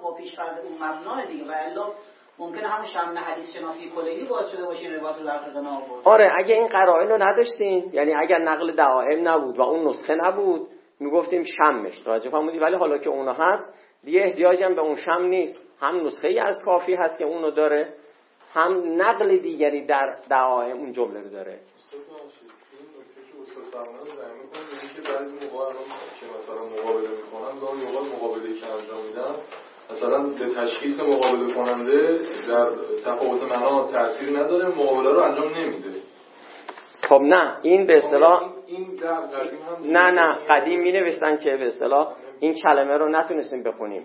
با پیش اون مبنا دیگه و الا ممکنه همون شمع حدیث شناسی کلی باعث شده باشه این روایت در فقه آورد. آره اگه این قرائن رو نداشتین یعنی اگر نقل دعائم نبود و اون نسخه نبود می‌گفتیم شمش. توجه فرمودی ولی حالا که اونو هست دیگه احتیاجم به اون شم نیست. هم نسخه ای از کافی هست که اونو داره هم نقل دیگری در دعائم اون جمله رو داره. که بعضی موقع که مثلا مقابله می‌کنن گاهی اوقات مقابله که انجام میدن مثلا به تشخیص مقابله کننده در تفاوت معنا تاثیر نداره مقابله رو انجام نمیده. خب نه این به اصطلاح این در قدیم هم نه نه قدیم می نوشتن که به اصطلاح این کلمه رو نتونستیم بخونیم.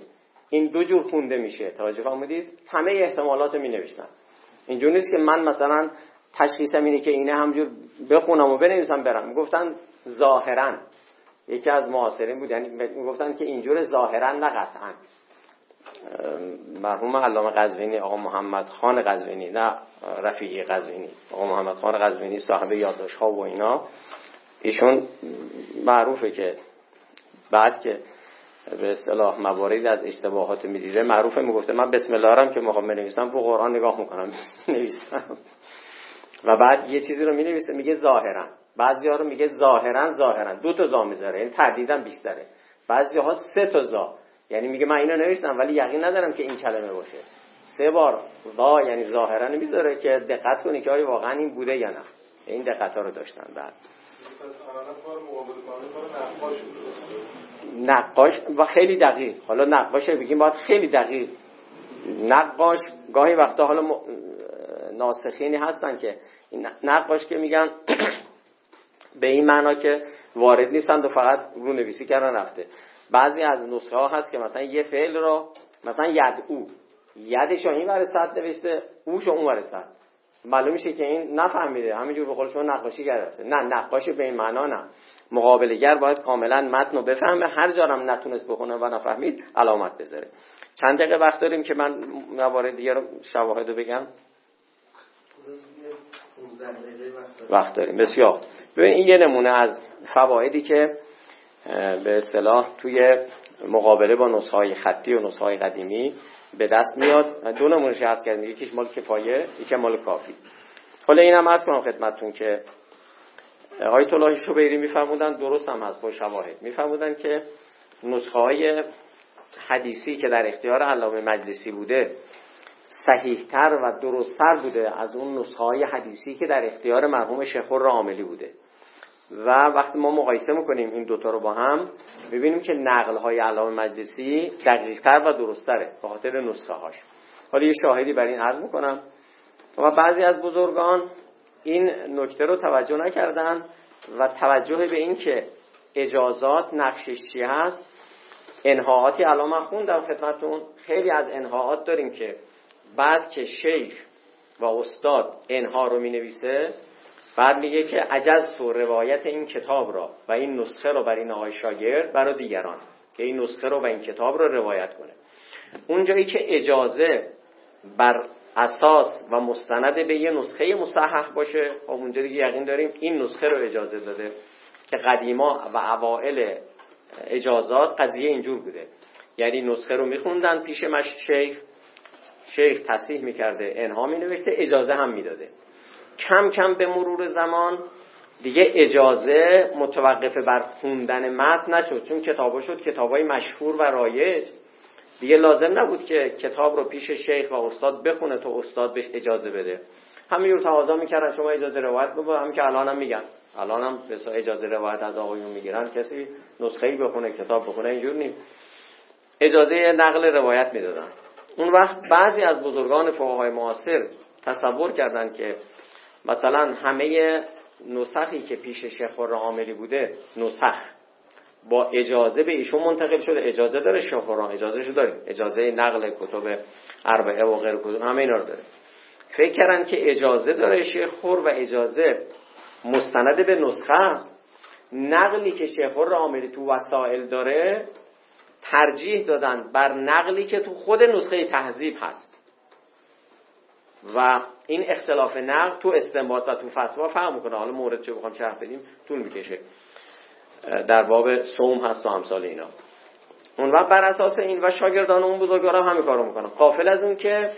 این دو جور خونده میشه توجه فرمودید؟ همه احتمالات می نوشتن اینجور نیست که من مثلا تشخیصم اینه که اینه همجور بخونم و بنویسم برم. گفتن ظاهرا. یکی از معاصرین بود یعنی می‌گفتن که اینجور ظاهرا نه قطعا. مرحوم علامه قزوینی آقا محمد خان قزوینی نه رفیقی قزوینی آقا محمد خان قزوینی صاحب یادداشت ها و اینا. ایشون معروفه که بعد که به اصطلاح موارد از اشتباهات می‌دیده معروفه می‌گفته من بسم الله رم که می‌خوام بنویسم رو قرآن نگاه می‌کنم نویسم. و بعد یه چیزی رو می‌نویسه میگه ظاهرا. ها رو میگه ظاهرا ظاهرا. دو تا زا می‌ذاره یعنی تردیدم بیشتره. بعضی ها سه تا زا یعنی میگه من اینو نوشتم ولی یقین ندارم که این کلمه باشه. سه بار وا یعنی ظاهرا می‌ذاره که دقت کنی که آیا واقعا این بوده یا نه. این دقت ها رو داشتن بعد. نقاش و خیلی دقیق. حالا نقاش بگیم باید خیلی دقیق. نقاش گاهی وقتا حالا م... ناسخینی هستن که نقاش که میگن به این معنا که وارد نیستند و فقط رو نویسی کردن رفته. بعضی از نسخه ها هست که مثلا یه فعل رو مثلا ید او یدش این ور نوشته اوش اون ور معلوم میشه که این نفهمیده. همینجور به قول شما نقاشی کرده نه نقاشی به این معنا نه. مقابلگر باید کاملا متن رو بفهمه. هر جارم نتونست بخونه و نفهمید علامت بذاره. چند دقیقه وقت داریم که من موارد دیگه رو شواهد رو بگم؟ وقت داریم. بسیار. ببین این یه نمونه از فوایدی که به اصطلاح توی مقابله با نسخه های خطی و نسخه های قدیمی به دست میاد. دو نمونهش هست کردیم یکیش مال کفایه یکی مال کافی. حالا اینم عرض کنم خدمتتون که آیت الله شبیری میفرمودن درست هم هست با شواهد. میفرمودن که نسخه های حدیثی که در اختیار علامه مجلسی بوده صحیحتر و درستتر بوده از اون نسخه های حدیثی که در اختیار مرحوم شیخور عاملی بوده. و وقتی ما مقایسه می‌کنیم این دوتا رو با هم ببینیم که نقل های علامه مجلسی دقیقتر و درستره به خاطر نسخه هاش حالا یه شاهدی بر این عرض می‌کنم. و بعضی از بزرگان این نکته رو توجه نکردن و توجه به این که اجازات نقشش چی هست انهاعاتی الان من خوندم خدمتون خیلی از انهاعات داریم که بعد که شیخ و استاد انها رو می نویسه بعد میگه که عجز تو روایت این کتاب را و این نسخه رو بر این آقای شاگرد برای دیگران که این نسخه رو و این کتاب رو روایت کنه. اونجایی که اجازه بر اساس و مستند به یه نسخه مصحح باشه خب اونجا دیگه یقین داریم این نسخه رو اجازه داده که قدیما و اوائل اجازات قضیه اینجور بوده. یعنی نسخه رو میخوندن پیش مش شیخ شیخ تصحیح می‌کرده انها مینوشته اجازه هم می‌داده. کم کم به مرور زمان دیگه اجازه متوقف بر خوندن متن نشد چون کتابا شد کتابای مشهور و رایج. دیگه لازم نبود که کتاب رو پیش شیخ و استاد بخونه تو استاد بهش اجازه بده. همینجور تقاضا می‌کردن شما اجازه روایت بگو. هم که الانم میگن. الانم به اجازه روایت از آقایون می‌گیرن. کسی نسخه ای بخونه کتاب بخونه اینجور نیست اجازه نقل روایت می‌دادن. اون وقت بعضی از بزرگان فقهای معاصر تصور کردند که مثلا همه نسخی که پیش شیخ عاملی بوده نسخ. با اجازه به ایشون منتقل شده اجازه داره شیخ اجازه داره اجازه نقل کتب اربعه و غیر کتب همه اینا رو داره. فکر کردن که اجازه داره شیخ خور و اجازه مستند به نسخه است. نقلی که شیخ عاملی تو وسائل داره ترجیح دادن بر نقلی که تو خود نسخه تهذیب هست. و این اختلاف نقل تو استنباط و تو فتوا فهم می‌کنه. حالا مورد چه بخوام شرح بدیم طول می‌کشه. در باب سوم هست و امثال اینا. اون وقت بر اساس این و شاگردان اون بزرگوارا همین کارو می‌کنن. قافل از اون که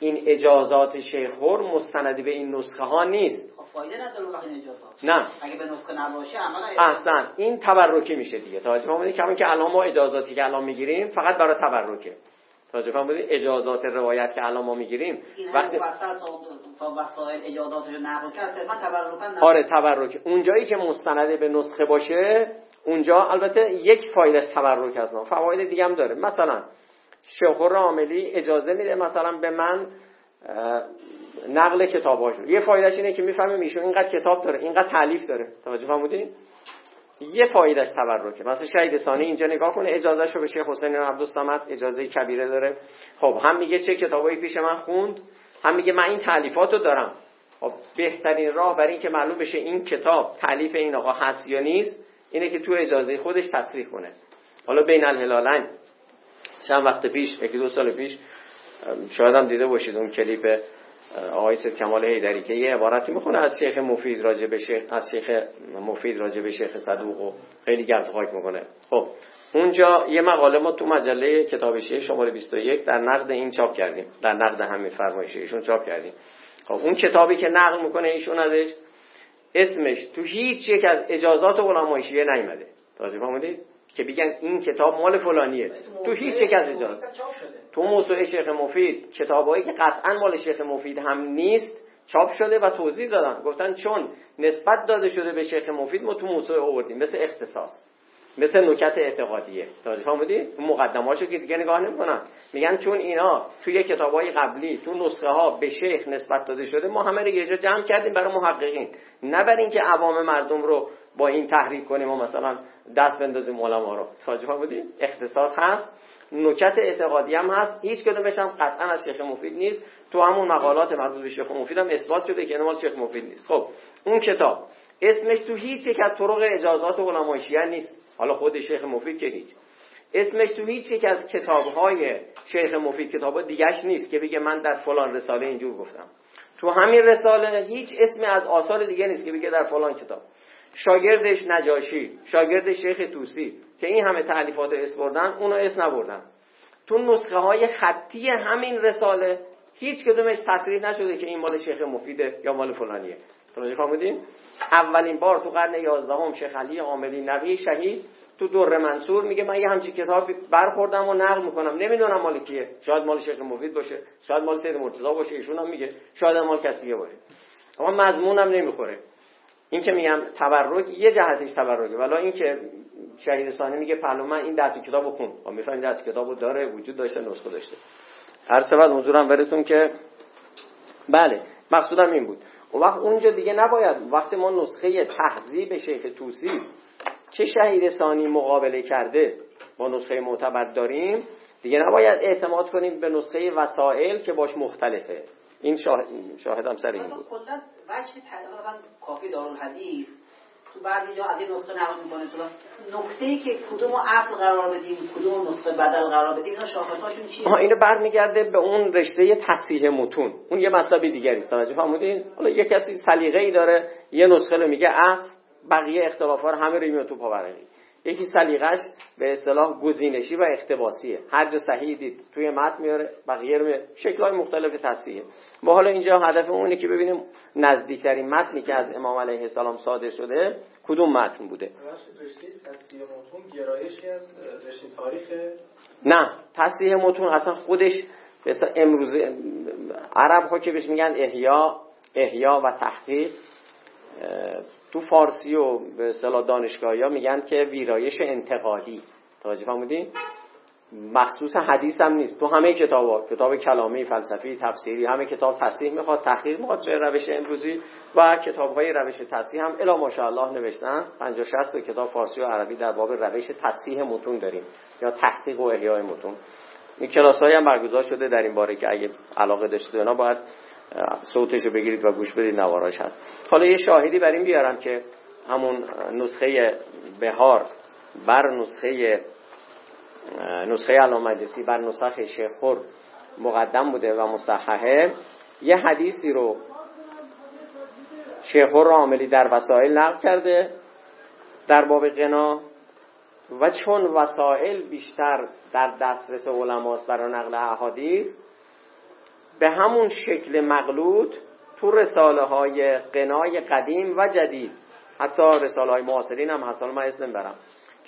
این اجازات شیخور مستندی به این نسخه ها نیست. خب فایده نداره وقتی این اجازات. نه. اگه به نسخه نباشه عملا احسن. این تبرکی میشه دیگه. توجه فرمودید که همون که الان ما اجازاتی که الان می‌گیریم فقط برای تبرکه. توجه فرمودید اجازات روایت که الان ما می‌گیریم. وقتی وسایل اجازاتش رو نقل کرد آره تبرک. اونجایی که مستنده به نسخه باشه اونجا البته یک فایدهش تبرک از اون فواید دیگه هم داره. مثلا شیخ عاملی اجازه میده مثلا به من نقل کتاباشو. یه فایدهش اینه که می‌فهمیم ایشون اینقدر کتاب داره اینقدر تعلیف داره. توجه فرمودین؟ یه فایدهش تبرکه مثلا شهید ثانی اینجا نگاه کنه اجازهشو به شیخ حسین عبدالصمد اجازه کبیره داره. خب هم میگه چه کتابایی پیش من خوند هم میگه من این تعلیفاتو دارم. خب بهترین راه برای اینکه معلوم بشه این کتاب تعلیف این آقا هست یا نیست اینه که تو اجازه خودش تصریح کنه. حالا بین الهلالین چند وقت پیش یکی دو سال پیش شاید هم دیده باشید اون کلیپ آقای سید کمال حیدری که یه عبارتی می‌خونه از شیخ مفید راجع به شیخ از شیخ مفید راجع به شیخ صدوق و خیلی گرد خاک می‌کنه. خب اونجا یه مقاله ما تو مجله کتاب شیخ شماره 21 در نقد این چاپ کردیم. در نقد همین فرمایش ایشون چاپ کردیم. خب اون کتابی که نقل می‌کنه ایشون ازش اسمش تو هیچ یک از اجازات علمای شیعه نیومده. توجه فرمودید؟ که بگن این کتاب مال فلانیه. تو هیچ اجازات چاپ شده. تو موسوعه شیخ مفید کتابایی که قطعا مال شیخ مفید هم نیست چاپ شده و توضیح دادن. گفتن چون نسبت داده شده به شیخ مفید ما تو موسوعه آوردیم. مثل اختصاص مثل نکت اعتقادیه. فرمودید اون مقدمه‌هاشو که دیگه نگاه نمی‌کنن. میگن چون اینا توی کتابای قبلی تو نسخه ها به شیخ نسبت داده شده ما همه رو یه جا جمع کردیم برای محققین. نه برای اینکه عوام مردم رو با این تحریک کنیم و مثلا دست بندازیم علما رو. توجه فرمودید اختصاص هست. نکت اعتقادی هم هست. هیچ کدومش هم قطعا از شیخ مفید نیست. تو همون مقالات مربوط به شیخ مفید هم اثبات شده که مال شیخ مفید نیست. خب اون کتاب. اسمش تو هیچ یک از طرق اجازات علمای شیعه نیست. حالا خود شیخ مفید که هیچ. اسمش تو هیچ یک از کتابهای شیخ مفید کتاب دیگهش نیست که بگه من در فلان رساله اینجور گفتم. تو همین رساله هیچ اسمی از آثار دیگه نیست که بگه در فلان کتاب. شاگردش نجاشی شاگرد شیخ طوسی که این همه تألیفات اسم بردن اونو اسم نبردن. تو نسخه های خطی همین رساله هیچ کدومش تصریح نشده که این مال شیخ مفیده یا مال فلانیه. توجه فرمودین اولین بار تو قرن 11 هم شیخ علی عاملی نوه شهید تو در منثور میگه من یه همچین کتاب برخوردم و نقل می‌کنم. نمی‌دونم مال کیه. شاید مال شیخ مفید باشه شاید مال سید مرتضی باشه ایشون هم میگه. شاید مال کسی دیگه باشه. اما مضمونم نمی‌خوره. این که میگم تبرک یه جهتش تبرکه. ولی این که شهید ثانی میگه پهلو من این ده تا کتابو خون و می‌فهمید ده تا کتابو داره وجود داشته نسخه داشته. هر سبب حضورم براتون که بله مقصودم این بود. اون وقت اونجا دیگه نباید وقتی ما نسخه تهذیب شیخ توسی که شهید ثانی مقابله کرده با نسخه معتبر داریم دیگه نباید اعتماد کنیم به نسخه وسائل که باش مختلفه. این شاهد شاهدم سر این بود. وجه تعلیق مثلا کافی دارالحدیث تو بعضی جا از این نسخه نقل می‌کنه تو نکته ای که کدوم اصل قرار بدیم کدوم نسخه بدل قرار بدیم اینا شاخصاشون چیه؟ آها اینو برمیگرده به اون رشته تصحیح متون. اون یه مطلب دیگری است. توجه فرمودین؟ حالا یه کسی سلیقه ای داره یه نسخه رو میگه اصل بقیه اختلافا رو همه رو میاد تو پاورقی. یکی سلیقش به اصطلاح گزینشی و اقتباسیه. هر جا صحیح دید توی متن میاره بقیه رو شکل های مختلف تصحیحه. ما حالا اینجا هدف اونه که ببینیم نزدیکترین متنی که از امام علیه السلام صادر شده کدوم متن بوده؟ نه تصحیح متون اصلا خودش مثلا امروز عرب ها که بهش میگن احیا احیا و تحقیق تو فارسی و به اصطلاح دانشگاهی ها میگن که ویرایش انتقادی توجه فرمودین؟ مخصوص حدیث هم نیست. تو همه کتاب کتاب کلامی فلسفی تفسیری همه کتاب تصحیح می‌خواد تحقیق می‌خواد به روش امروزی و کتاب های روش تصحیح هم. الا ماشاءالله نوشتن. 50 60 کتاب فارسی و عربی در باب روش تصحیح متون داریم. یا تحقیق و احیای متون. این کلاس هم برگزار شده در این باره که اگه علاقه داشته اونا باید صوتش رو بگیرید و گوش بدید نواراش هست. حالا یه شاهدی بر این بیارم که همون نسخه بهار بر نسخه نسخه علامه بر نسخه شیخ خور مقدم بوده و مصححه. یه حدیثی رو شیخ خور عاملی در وسائل نقل کرده در باب قنا و چون وسائل بیشتر در دسترس علماست برای نقل احادیث به همون شکل مغلوط تو رساله های قنای قدیم و جدید. حتی رساله های معاصرین هم هست. من اسم برم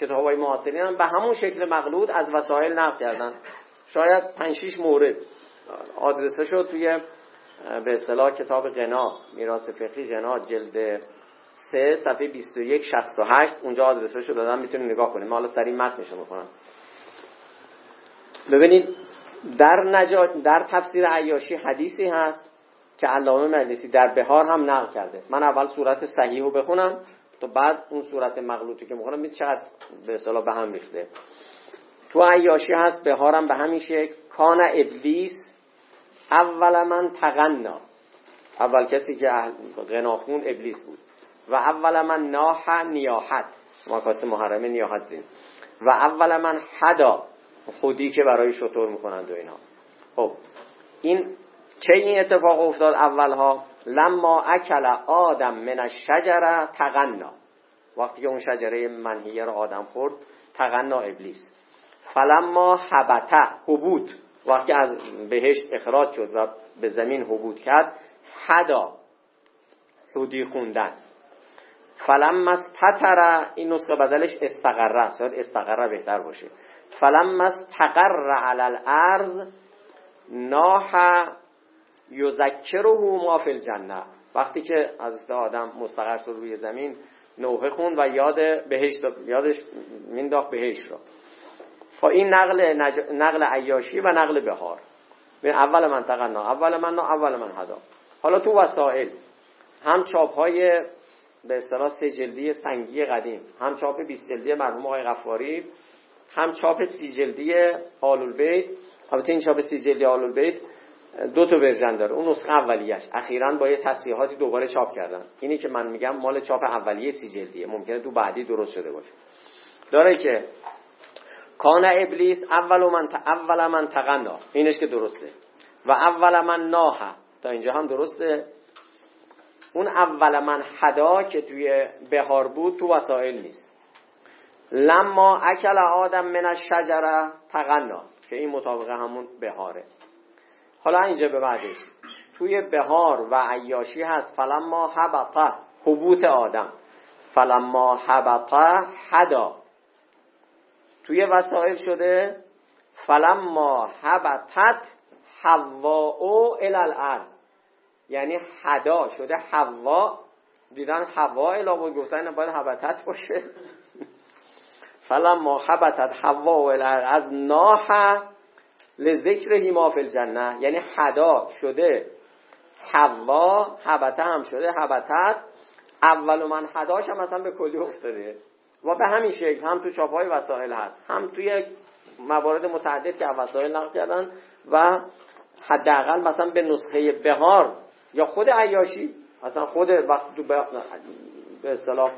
کتاب های معاصرین هم به همون شکل مغلوط از وسایل نقل کردن. شاید 5 6 مورد. آدرسه شد توی به اصطلاح کتاب قنا میراث فقهی قنا جلد 3 صفحه 21 68 اونجا آدرسه شد دادم می‌تونید نگاه کنید. ما حالا سریع متنشو می‌کنم ببینید در نجات در تفسیر عیاشی حدیثی هست که علامه مجلسی در بهار هم نقل کرده. من اول صورت صحیح رو بخونم تو بعد اون صورت مغلوطی که می‌خونم ببینید چقدر به اصطلاح به هم ریخته. تو عیاشی هست بهارم به همین شکل. کان ابلیس اول من تغنا. اول کسی که غناخون ابلیس بود. و اول من ناح نیاحت. مکاس محرم نیاحت زین و اول من حدا. خودی که برای شطور می‌کنند و اینا. خب این چه این اتفاق افتاد؟ اولها لما اکل آدم من الشجره تغنا. وقتی که اون شجره منهیه رو آدم خورد تغنا ابلیس. فلما حبته حبوط. وقتی از بهشت اخراج شد و به زمین حبوط کرد حدا حدی خوندن. فلم استتر این نسخه بدلش استقره شاید استقره بهتر باشه. فلم استقر علی الارض ناح یذکره ما فی الجنه. وقتی که از آدم مستقر شد روی زمین نوحه خون و یاد بهشت یادش مینداخت بهشت رو. فا این نقل نج... نقل عیاشی و نقل بهار. اول من تقنا اول من اول من هدا. حالا تو وسائل هم چاپ های به اصطلاح سه جلدی سنگی قدیم هم چاپ 20 جلدی مرحوم آقای غفاری هم چاپ سی جلدی آل بیت البته این چاپ سی جلدی آل بیت دو تا ورژن داره. اون نسخه اولیش اخیرا با یه تصحیحاتی دوباره چاپ کردن. اینی که من میگم مال چاپ اولیه سی جلدیه. ممکنه تو بعدی درست شده باشه. داره که کان ابلیس اول من اول من تغنی اینش که درسته. و اول من ناح تا اینجا هم درسته. اون اول من حدا که توی بحار بود تو وسایل نیست. لما اکل آدم من الشجره تقنا که این مطابق همون بهاره. حالا اینجا به بعدش. توی بهار و عیاشی هست فلما حبطه حبوط آدم. فلما حبطه حدا. توی وسائل شده فلما حبطت حواء الى الارض. یعنی حدا شده حوا دیدن حوا الا گفتن باید حبطت باشه. فلما حبطت حوا الى از ناح لذکر هیما فی الجنه یعنی حدا شده حوا حبته هم شده حبتت اول من حداش هم مثلا به کلی افتاده. و به همین شکل هم تو چاپای وسایل هست هم توی موارد متعدد که وسایل نقل کردن و حداقل مثلا به نسخه بهار یا خود عیاشی مثلا خود وقت تو به اصطلاح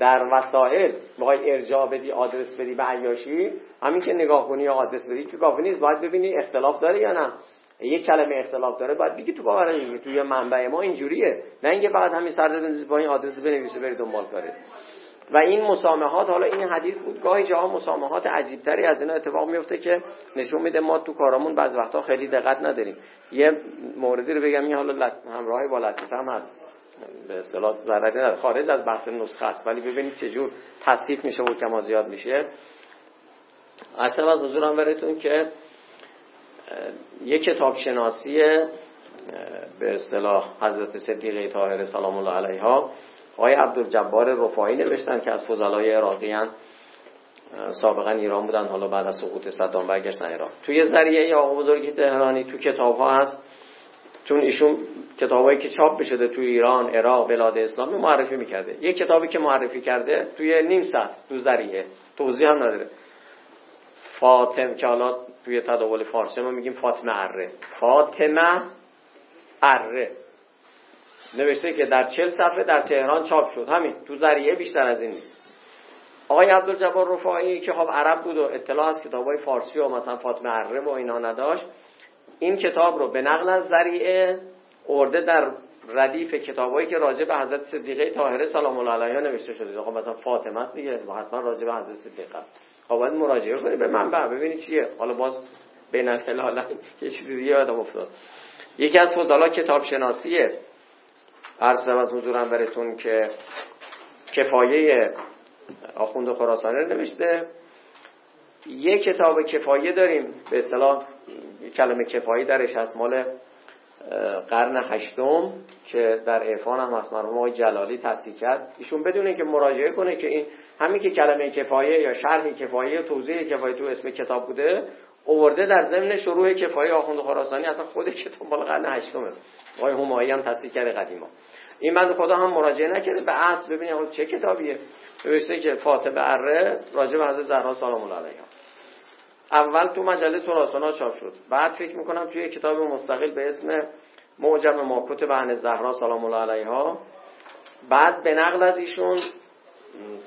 در وسائل می‌خوای ارجاع بدی آدرس بدی به عیاشی همین که نگاه کنی آدرس بدی که کافی نیست باید ببینی اختلاف داره یا نه. یک کلمه اختلاف داره باید بگی تو باور توی منبع ما اینجوریه. نه اینکه فقط همین سر بنویسی با این آدرس بنویسی بری دنبال کاره. و این مسامحات حالا این حدیث بود گاهی جاها مسامحات عجیبتری از اینا اتفاق میفته که نشون میده ما تو کارامون بعض وقتا خیلی دقت نداریم. یه موردی رو بگم این حالا همراه با لطیفه هم هست. به اصطلاح ضرری نداره. خارج از بحث نسخه است. ولی ببینید چجور تصحیح میشه و کما زیاد میشه. اصلا از حضورم براتون که یک کتاب شناسی به اصطلاح حضرت صدیقه طاهره سلام الله علیها آقای عبدالجبار رفاعی نوشتن که از فضلای عراقیان سابقا ایران بودن. حالا بعد از سقوط صدام برگشتن ایران. توی ذریعه آقا بزرگی تهرانی تو کتاب ها هست. چون ایشون کتابایی که چاپ بشده توی ایران عراق بلاد اسلامی معرفی می‌کرده. یه کتابی که معرفی کرده توی نیم ساعت تو ذریعه. توضیح هم نداره. فاطم که حالا توی تداول فارسی ما میگیم فاطمه اره فاطمه اره نوشته که در چل صفحه در تهران چاپ شد. همین. تو ذریعه بیشتر از این نیست. آقای عبدالجبار رفاعی که خب عرب بود و اطلاع از کتابای فارسی و مثلا فاطمه اره و اینا نداشت این کتاب رو به نقل از ذریعه ارده در ردیف کتابایی که راجع به حضرت صدیقه طاهره سلام الله علیها نوشته شده. آقا مثلا فاطمه است دیگه حتما راجع به حضرت صدیقه خب باید مراجعه کنید به منبع ببینید چیه. حالا باز بین الهلال یه چیزی دیگه یادم افتاد. یکی از فضلا کتاب شناسیه عرض از حضورم براتون که کفایه آخوند خراسانی نوشته. یه کتاب کفایه داریم به اصطلاح کلمه کفایه درش هست. مال قرن هشتم که در عرفان هم هست. مرحوم آقای جلالی تصحیح کرد. ایشون بدونه که مراجعه کنه که این همین که کلمه کفایه یا شرح کفایه توضیح کفایه تو اسم کتاب بوده اوورده در ضمن شروع کفایه آخوند خراسانی. اصلا خود کتاب مال قرن هشتمه. آقای همایی هم تصحیح کرده قدیما. این بند خدا هم مراجعه نکرده. به اصل ببینید چه کتابیه. نوشته که فاطمه اره راجع به حضرت زهرا سلام الله علیها. اول تو مجله سراسنا چاپ شد. بعد فکر می‌کنم توی کتاب مستقل به اسم معجم ماکوت بهن زهرا سلام الله علیها. بعد به نقل از ایشون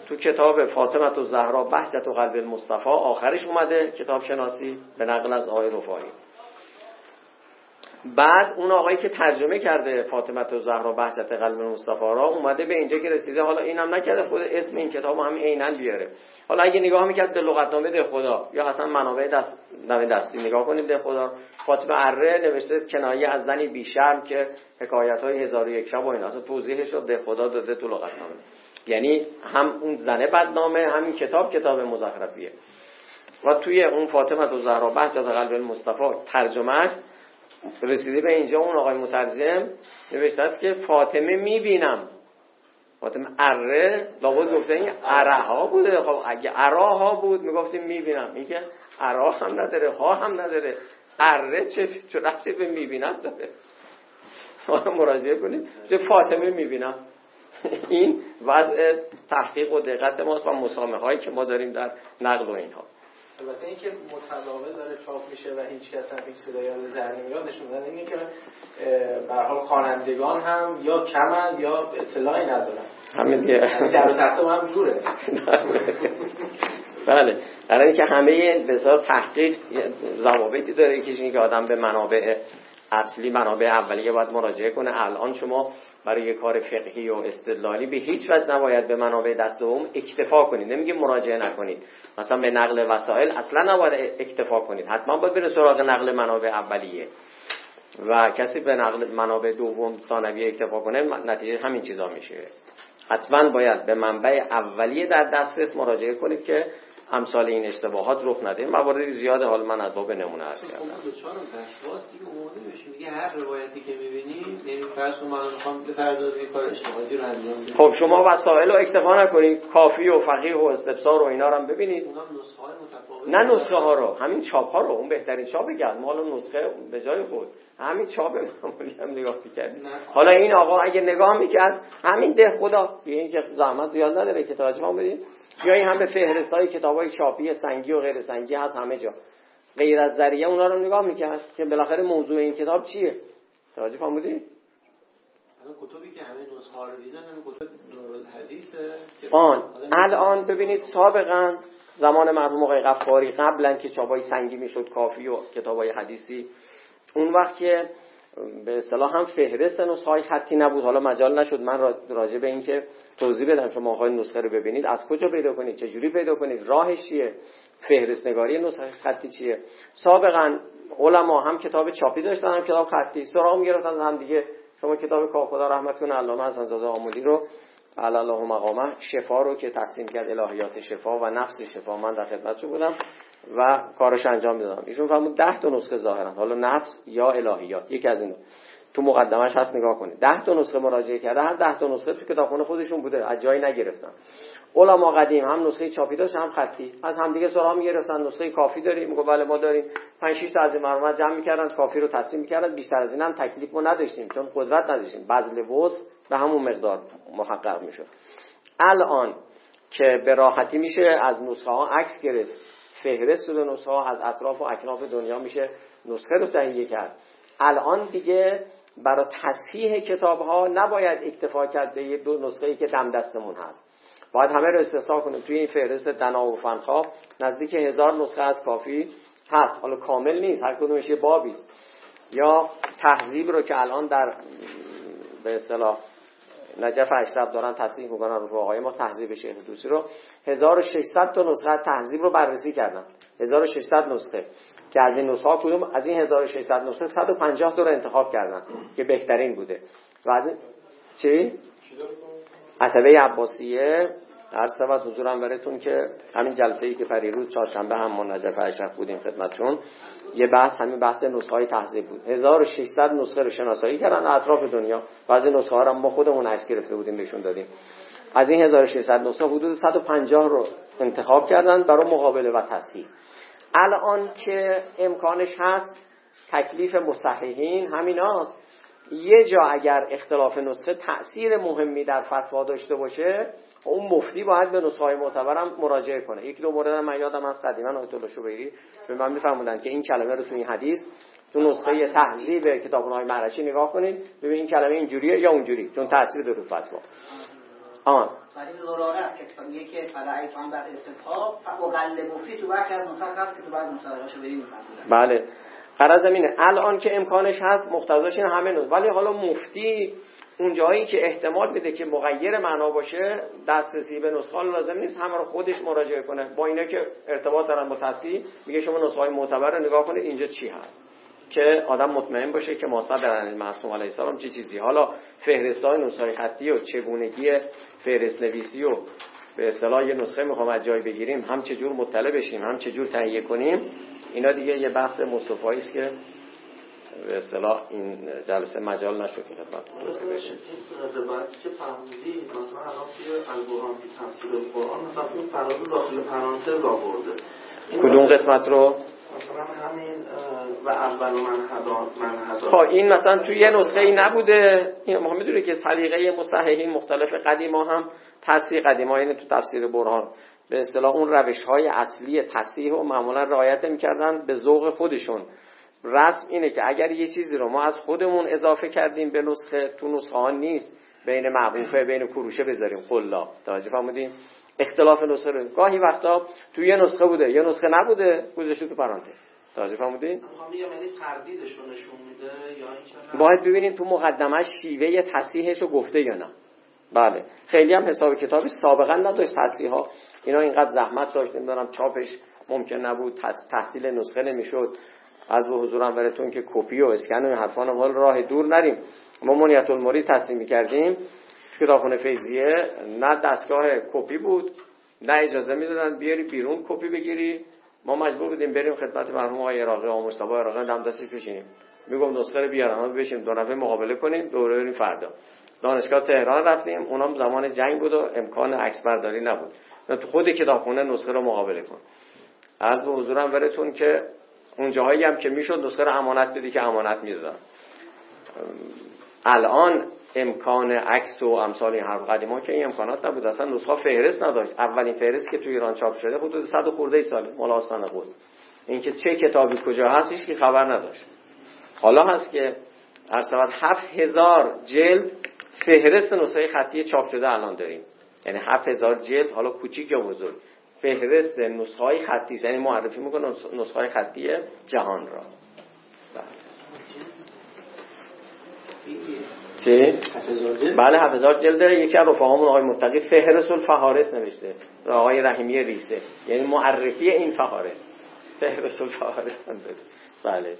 تو کتاب فاطمه و زهرا بهجت و قلب المصطفى آخرش اومده کتاب شناسی به نقل از آقای رفاعی. بعد اون آقایی که ترجمه کرده فاطمه و زهرا بهجت قلب مصطفی را اومده به اینجا که رسیده. حالا اینم نکرده خود اسم این کتاب هم عینا بیاره. حالا اگه نگاه می‌کرد به لغتنامه ده خدا یا اصلا منابع دست دستی نگاه کنید ده خدا. فاطمه اره نوشته کنایه از زنی بیشرم که حکایت های هزار و یک شب و این اصلا توضیحش رو ده خدا داده تو لغتنامه. یعنی هم اون زنه بدنامه همین کتاب کتاب مزخرفیه. و توی اون فاطمه و زهرا بحث قلب المصطفی ترجمه رسیده به اینجا اون آقای مترجم نوشته است که فاطمه می‌بینم. فاطمه اره لابد گفته این اره ها بوده. خب اگه اراها بود می‌گفتیم می‌بینم. میگه ارا هم نداره ها هم نداره. اره چه چه رفتی به می‌بینم داره. مراجعه کنید چه فاطمه می‌بینم. این وضع تحقیق و دقت ماست و مسامه هایی که ما داریم در نقل و اینها. البته اینکه متداول داره چاپ میشه و هیچ کس هم هیچ صدایی از در نمیاد نشون میده اینه که به حال خوانندگان هم یا کمن یا اطلاعی ندارن. همین دیگه. یعنی در تحت هم جوره. بله. در اینکه همه بسیار تحقیق ضوابطی داره که که آدم به منابع اصلی منابع اولیه باید مراجعه کنه. الان شما برای کار فقهی و استدلالی به هیچ وجه نباید به منابع دست دوم اکتفا کنید. نمیگه مراجعه نکنید. مثلا به نقل وسایل اصلا نباید اکتفا کنید. حتما باید بره سراغ نقل منابع اولیه. و کسی به نقل منابع دوم ثانویه اکتفا کنه نتیجه همین چیزا میشه. حتما باید به منبع اولیه در دسترس مراجعه کنید که امثال این اشتباهات رخ نده. مواردی زیاده حال من از باب نمونه عرض خب، کردم. دیگه هر روایتی که می‌بینی یعنی فرض کن من می‌خوام به کار اجتهادی رو انجام بدم خب شما وسایل رو اکتفا نکنید کافی و فقیه و استفسار و اینا رو هم ببینید. اونم نسخه های متفاوت نه نسخه ها رو. همین چاپ ها رو. اون بهترین چاپ گرد مال نسخه به جای خود. همین چاپ معمولی هم نگاه می‌کرد حالا این آقا اگه نگاه می‌کرد همین ده خدا. این که زحمت زیاد نداره که توجه بدید یا این هم به فهرست های کتاب های چاپی سنگی و غیر سنگی هست همه جا. غیر از ذریعه اونا رو نگاه می‌کرد که بالاخره موضوع این کتاب چیه. توجه فرمودی؟ کتبی که همه نسخه رو دیدن کتب نورالحدیثه آن. الان ببینید سابقا زمان مرحوم آقای غفاری قبلا که چاپای سنگی می‌شد کافی و کتابای حدیثی اون وقت که به اصطلاح هم فهرست نسخه های خطی نبود. حالا مجال نشد. من راجع به این که توضیح بدم. شما های نسخه رو ببینید. از کجا پیدا کنید؟ چجوری پیدا کنید؟ راهش چیه؟ فهرست نگاری نسخه خطی چیه؟ سابقا علما هم کتاب چاپی داشتن هم کتاب خطی. سراغ می‌گرفتن هم دیگه شما کتاب کاف خدا رحمت کنه علامه حسن زاده آمودی رو الله مقامه شفا رو که تقسیم کرد الهیات شفا و نفس شفا. من در خدمتشون بودم. و کارش انجام دادم ایشون فرمود ده تا نسخه ظاهرا حالا نفس یا الهیات یکی از این تو مقدمش هست نگاه کنید. ده تا نسخه مراجعه کرده هر ده تا نسخه تو کتابخونه خودشون بوده. از جایی نگرفتن. علما قدیم هم نسخه چاپی داشت هم خطی. از همدیگه سراغ می‌گرفتن. نسخه کافی داریم. میگه بله ما داریم. 5 6 تا از این مرمت جمع می‌کردن. کافی رو تصمیم می‌کردن. بیشتر از این هم تکلیف ما نداشتیم. چون قدرت نداشتیم. بذل وس به همون مقدار محقق می‌شد. الان که به راحتی میشه از نسخه ها عکس گرفت. فهرست و نسخه ها از اطراف و اکناف دنیا میشه نسخه رو تهیه کرد. الان دیگه برای تصحیح کتاب ها نباید اکتفا کرد به دو نسخه ای که دم دستمون هست. باید همه رو استثنا کنیم. توی این فهرست دنا و فنخا نزدیک هزار نسخه از کافی هست. حالا کامل نیست. هر کدومش یه بابی است یا تهذیب رو که الان در به اصطلاح نجف اشرف دارن تصحیح می‌کنن رو آقای ما تهذیب شیخ دوسی رو. 1600 تا نسخه تهذیب رو بررسی کردن. 1600 نسخه. که از این نسخه کدوم از این 1600 نسخه 150 تا رو انتخاب کردن که بهترین بوده. و از چی؟ عتبه عباسیه. هر سبت حضورم براتون که همین جلسه ای که پریروز چهارشنبه هم نجف اشرف بودیم خدمتتون یه بحث همین بحث نسخه های تهذیب بود 1600 نسخه رو شناسایی کردن اطراف دنیا. و از این نسخه ها رو ما خودمون عکس گرفته بودیم بهشون دادیم. از این 1600 نسخه حدود 150 رو انتخاب کردن برای مقابله و تصحیح. الان که امکانش هست تکلیف مصححین همیناست. یه جا اگر اختلاف نسخه تأثیر مهمی در فتوا داشته باشه اون مفتی باید به نسخه معتبرم مراجعه کنه. یک دو مورد من یادم از قدیما آیت الله شبیری به من میفرمودن که این کلمه رو تو این حدیث تو نسخه تهذیب کتابون های معرشی نگاه کنید ببین این کلمه اینجوریه یا اونجوری چون تاثیر داره فتوا. آن که که بعد استصحاب مفتی تو برخی از نسخ هست که تو بعد بله. قرار زمینه. الان که امکانش هست مقتضاش این همه نوز ولی حالا مفتی اون جایی که احتمال میده که مغیر معنا باشه دسترسی به نسخه لازم نیست همه رو خودش مراجعه کنه. با اینا که ارتباط دارن با تصحیح میگه شما نسخه های معتبر رو نگاه کنید اینجا چی هست؟ که آدم مطمئن باشه که ماصد در معصوم علیه السلام چه چی چیزی. حالا فهرست های نسخه خطی و چگونگی فهرست نویسی و به اصطلاح یه نسخه می‌خوام از جای بگیریم هم چه جور مطلع بشیم هم چه جور تهیه کنیم اینا دیگه یه بحث مصطفی است که به اصطلاح این جلسه مجال نشد که خدمت که فرمودی مثلا الان توی القرآن که تفسیر قرآن مثلا این فراز داخل پرانتز آورده. کدوم قسمت رو؟ مثلا همین و اول من خب این مثلا توی یه نسخه ای نبوده. این ما می‌دونه که سلیقه مصححین مختلف قدیما هم تصحیح قدیما اینه تو تفسیر برهان به اصطلاح اون روش های اصلی تصحیح و معمولا رعایت می‌کردن به ذوق خودشون. رسم اینه که اگر یه چیزی رو ما از خودمون اضافه کردیم به نسخه تو نسخه ها نیست بین معبوفه بین کروشه بذاریم. قلا توجه فرمودین؟ اختلاف نسخه رو. گاهی وقتا تو یه نسخه بوده یه نسخه نبوده. گذاشته تو پرانتز. توجه فرمودین؟ یعنی باید ببینیم تو مقدمه شیوه تصحیحش رو گفته یا نه. بله. خیلی هم حساب کتابی سابقا نداشت تصحیح ها اینا اینقدر زحمت داشت نمی‌دونم چاپش ممکن نبود تحصیل نسخه نمی‌شد. از به حضورم براتون که کپی و اسکن و حرفان حال راه دور نریم. ما منیت المرید تصمیم کردیم کتابخونه فیضیه نه دستگاه کپی بود نه اجازه می‌دادن بیاری بیرون کپی بگیری. ما مجبور بودیم بریم خدمت مرحوم آقای عراقی آقا مصطفی عراقی دم دستی بشینیم. میگم نسخه رو بیارن بشیم دو نفر مقابله کنیم دوره بریم فردا. دانشگاه تهران رفتیم اونم زمان جنگ بود و امکان عکس برداری نبود. تو خود کتابخونه نسخه رو مقابله کن. از به حضورم براتون که اون جاهایی هم که می‌شد نسخه رو امانت بدی که امانت می‌دادن. الان امکان عکس و امثال این حرف قدیما که این امکانات نبود. اصلا نسخه فهرست نداشت. اولین فهرست که توی ایران چاپ شده حدود 100 خورده سال مال آستان بود. اینکه چه کتابی کجا هست هیچ که خبر نداشت. حالا هست که سبت هفت هزار جلد فهرست نسخه خطی چاپ شده الان داریم. یعنی هفت هزار جلد حالا کوچیک یا بزرگ. فهرست نسخه های خطی یعنی معرفی می‌کنه نسخه های خطی جهان را. چه؟ بله هفت جلده یکی از رفاهامون آقای متقی فهرست الفهارس نوشته. آقای رحیمی ریسه. یعنی معرفی این فهارس. فهرست الفهارس هم بله.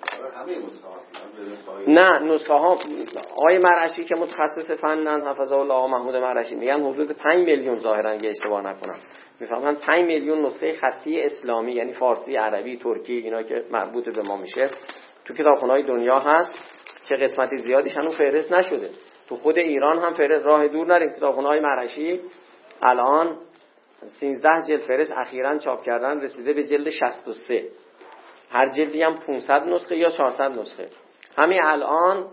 نه نسخه ها آقای مرعشی که متخصص فنن حفظه الله آقا محمود مرعشی میگن حدود 5 میلیون ظاهرا اگه اشتباه نکنم. می‌فهمن 5 میلیون نسخه خطی اسلامی یعنی فارسی عربی ترکی اینا که مربوط به ما میشه تو کتابخونه‌های دنیا هست که قسمتی زیادیش هنوز فهرست نشده. تو خود ایران هم فهرست راه دور نریم. کتابخونه‌های مرعشی الان 13 جلد فهرست اخیرا چاپ کردن رسیده به جلد 63 هر جلدی هم 500 نسخه یا 400 نسخه. همین الان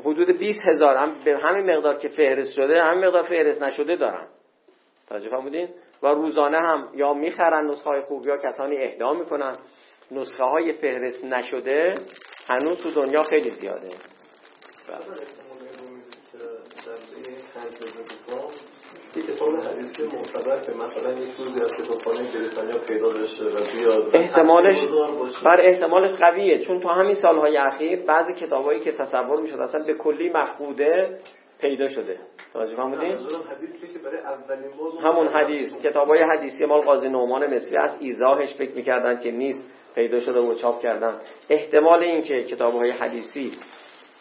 حدود 20 هزار هم به همین مقدار که فهرست شده همین مقدار فهرست نشده دارن. توجه بودین و روزانه هم یا می‌خرن نسخه های خوب یا کسانی اهدا می‌کنن. نسخه های فهرست نشده هنوز تو دنیا خیلی زیاده. یه کتاب معتبر که مثلا یک روزی از کتابخانه بریتانیا پیدا بشه و بیاد احتمالش بر احتمالش قویه چون تو همین سالهای اخیر بعضی کتابایی که تصور می‌شد اصلا به کلی مفقوده پیدا شده. توجه فرمودین؟ همون حدیث. کتابای حدیثی مال قاضی نعمان مصری از ایزاهش فکر می‌کردن که نیست پیدا شده و چاپ کردن. احتمال این که کتابهای حدیثی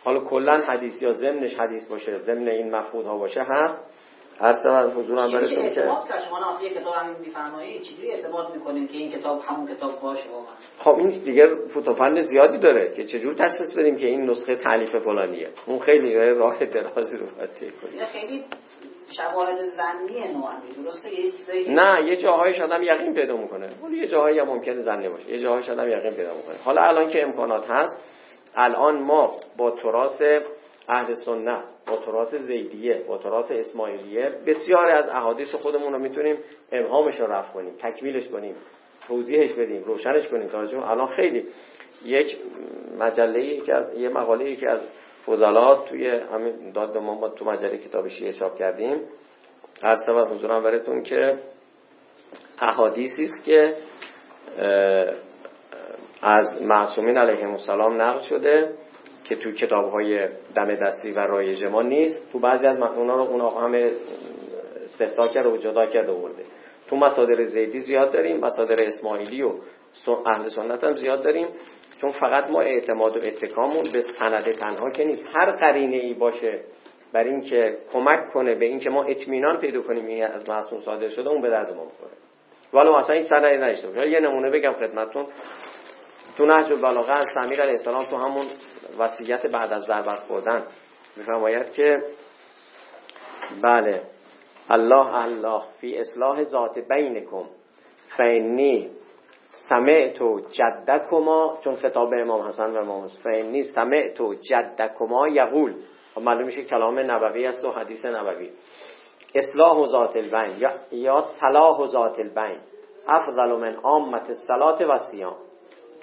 حالا کلا حدیث یا ضمنش حدیث باشه ضمن این مفقودها باشه هست. هر سبب حضورم چجوری برسون که اعتماد کرد. شما ناصر کتاب هم میفرمایید چجوری اعتماد می‌کنین که این کتاب همون کتاب باشه واقعا خب این دیگه فوتوفن زیادی داره که چجور تشخیص بدیم که این نسخه تعلیف فلانیه؟ اون خیلی راه درازی رو باید کنیم. خیلی شواهد زنی نوعا درسته؟ یه چیزایی نه یه جاهایش آدم یقین پیدا می‌کنه. ولی یه جاهایی هم ممکنه زنده باشه. یه جاهایش آدم یقین پیدا می‌کنه. حالا الان که امکانات هست الان ما با تراث اهل سنت با تراث زیدیه با تراث اسماعیلیه بسیاری از احادیث خودمون رو می‌تونیم ابهامش رو رفع کنیم تکمیلش کنیم توضیحش بدیم روشنش کنیم. توجه الان خیلی یک مجله که از یه مقاله که از فضلات توی همین داد ما, تو مجله کتاب شیعه چاپ کردیم. هر سبب حضورم براتون که احادیثی است که از معصومین علیهم السلام نقل شده. که تو کتاب های دم دستی و رایج ما نیست تو بعضی از اونا رو اونا همه استحصا کرده و جدا کرده ورده. تو مصادر زیدی زیاد داریم مصادر اسماعیلی و اهل سنت هم زیاد داریم. چون فقط ما اعتماد و اتکامون به سند تنها که نیست. هر قرینه ای باشه بر اینکه کمک کنه به اینکه ما اطمینان پیدا کنیم این از معصوم صادر شده اون به درد ما می‌خوره. ولو اصلا این سندی نداشته یه نمونه بگم خدمتتون. تو نهج البلاغه از سمیر علیه السلام تو همون وصیت بعد از ضربت خوردن میفرماید که بله الله الله فی اصلاح ذات بینکم فینی سمعت جدکما چون خطاب امام حسن و امام حسین فینی سمعت جدکما یقول. خب معلوم میشه کلام نبوی است و حدیث نبوی. اصلاح ذات البین یا, یا صلاح ذات البین افضل من عامت الصلات و سیام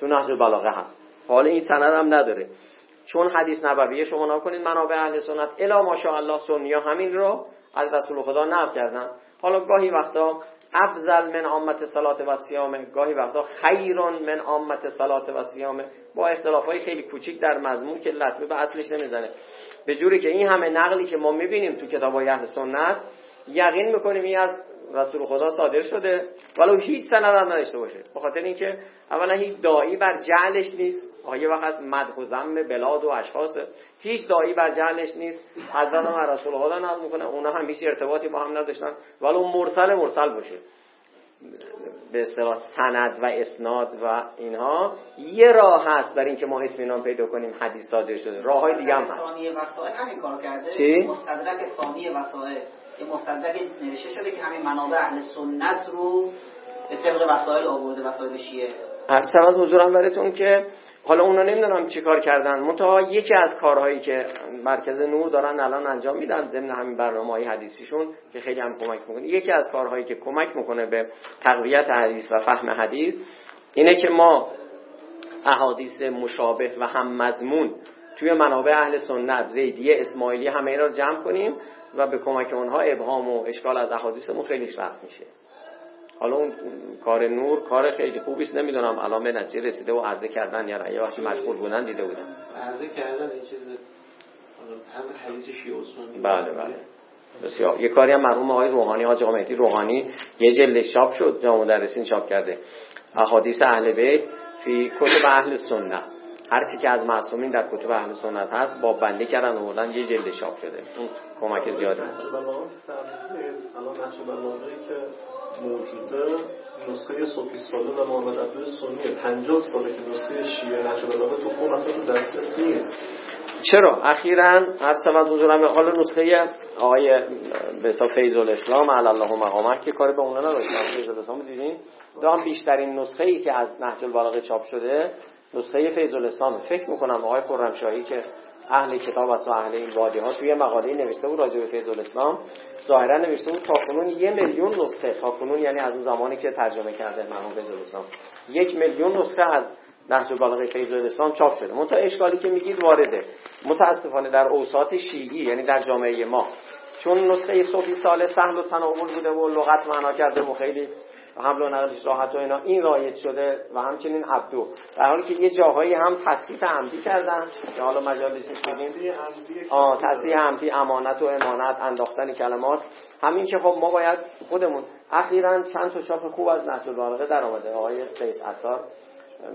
تو نهج البلاغه هست. حالا این سند هم نداره. چون حدیث نبوی شما نکنید منابع اهل سنت الا ماشاءالله سنیا همین رو از رسول خدا نقل کردن. حالا گاهی وقتا افضل من عامت صلات و سیامه گاهی وقتا خیرون من عامت صلات و سیامه با اختلاف های خیلی کوچیک در مضمون که لطمه به اصلش نمی‌زنه. به جوری که این همه نقلی که ما می‌بینیم تو کتاب های اهل سنت یقین می‌کنیم این از رسول خدا صادر شده ولو هیچ سند هم نداشته باشه. به خاطر اینکه اولا هیچ دایی بر جعلش نیست. آقا یه وقت از مدح و ذم بلاد و اشخاص. هیچ دایی بر جعلش نیست. حضرت هم رسول خدا نقل می‌کنه. اونا هم هیچ ارتباطی با هم نداشتن. ولو مرسل مرسل باشه. به اصطلاح سند و اسناد و اینها. یه راه هست برای اینکه ما اطمینان پیدا کنیم حدیث صادر شده. راه های دیگه هم هست. ثانی وسائل. همین کار کرده. چی؟ مستدرک ثانی وسائل. یه مستدرک نوشته شده که همین منابع اهل سنت رو به طبق وسایل آورده وسایل شیعه. هر سبب حضورم براتون که حالا اونا نمی‌دونم چی کار کردن. منتها یکی از کارهایی که مرکز نور دارن الان انجام میدن ضمن همین برنامه های حدیثیشون که خیلی هم کمک می‌کنه. یکی از کارهایی که کمک می‌کنه به تقویت حدیث و فهم حدیث اینه که ما احادیث مشابه و هم مضمون توی منابع اهل سنت زیدیه اسماعیلی همه رو جمع کنیم. و به کمک اونها ابهام و اشکال از احادیثمون خیلی رفع میشه. حالا اون کار نور کار خیلی خوبی است نمی‌دونم الان به نتیجه رسیده و عرضه کردن یا یه وقتی مشغول بودن دیده بودم عرضه کردن این چیز هم حدیث شیعه بله بله. بسیار. یه کاری هم مرحوم آقای روحانی حاج آقا مهدی روحانی یه جلد چاپ شد جامع مدرسین چاپ کرده. احادیث اهل بیت فی کتب اهل سنت. هر چی که از معصومین در کتب اهل سنت هست با بندی کردن آوردن یه جلد چاپ شده. اون کمک که موجوده نسخه صوفی ساله و محمد عبدال سنیه. 50 ساله که نسخه شیعه نهج البلاغه تو قوم اصلا تو دسترس نیست. چرا؟ اخیرا هر سبب حضورم حالا نسخه آقای به فیض الاسلام علی الله مقامه که کار به اونا نداشت. فیض الاسلام دیدین؟ دام بیشترین نسخه ای که از نهج البلاغه چاپ شده نسخه فیض الاسلام. فکر می‌کنم آقای خرمشاهی که اهل کتاب است و اهل این وادی ها توی مقاله نوشته بود راجع به فیض الاسلام ظاهرا نوشته بود تا کنون یه میلیون نسخه تا کنون یعنی از اون زمانی که ترجمه کرده مرحوم فیض الاسلام. یک میلیون نسخه از نهج البلاغه فیض الاسلام چاپ شده. منتها اشکالی که میگید وارده. متاسفانه در اوساط شیعی یعنی در جامعه ما چون نسخه صوفی سال سهل و تناول بوده و لغت معنا کرده و خیلی حمل و نقلش راحت و اینا این رایج شده و همچنین عبدو. در حالی که یه جاهایی هم تصحیح عمدی کردن که حالا مجالسی شدیم آه تصحیح عمدی امانت و امانت انداختن کلمات. همین که خب ما باید خودمون اخیرا چند تا چاپ خوب از نهج البلاغه در آمده آقای قیس عطار.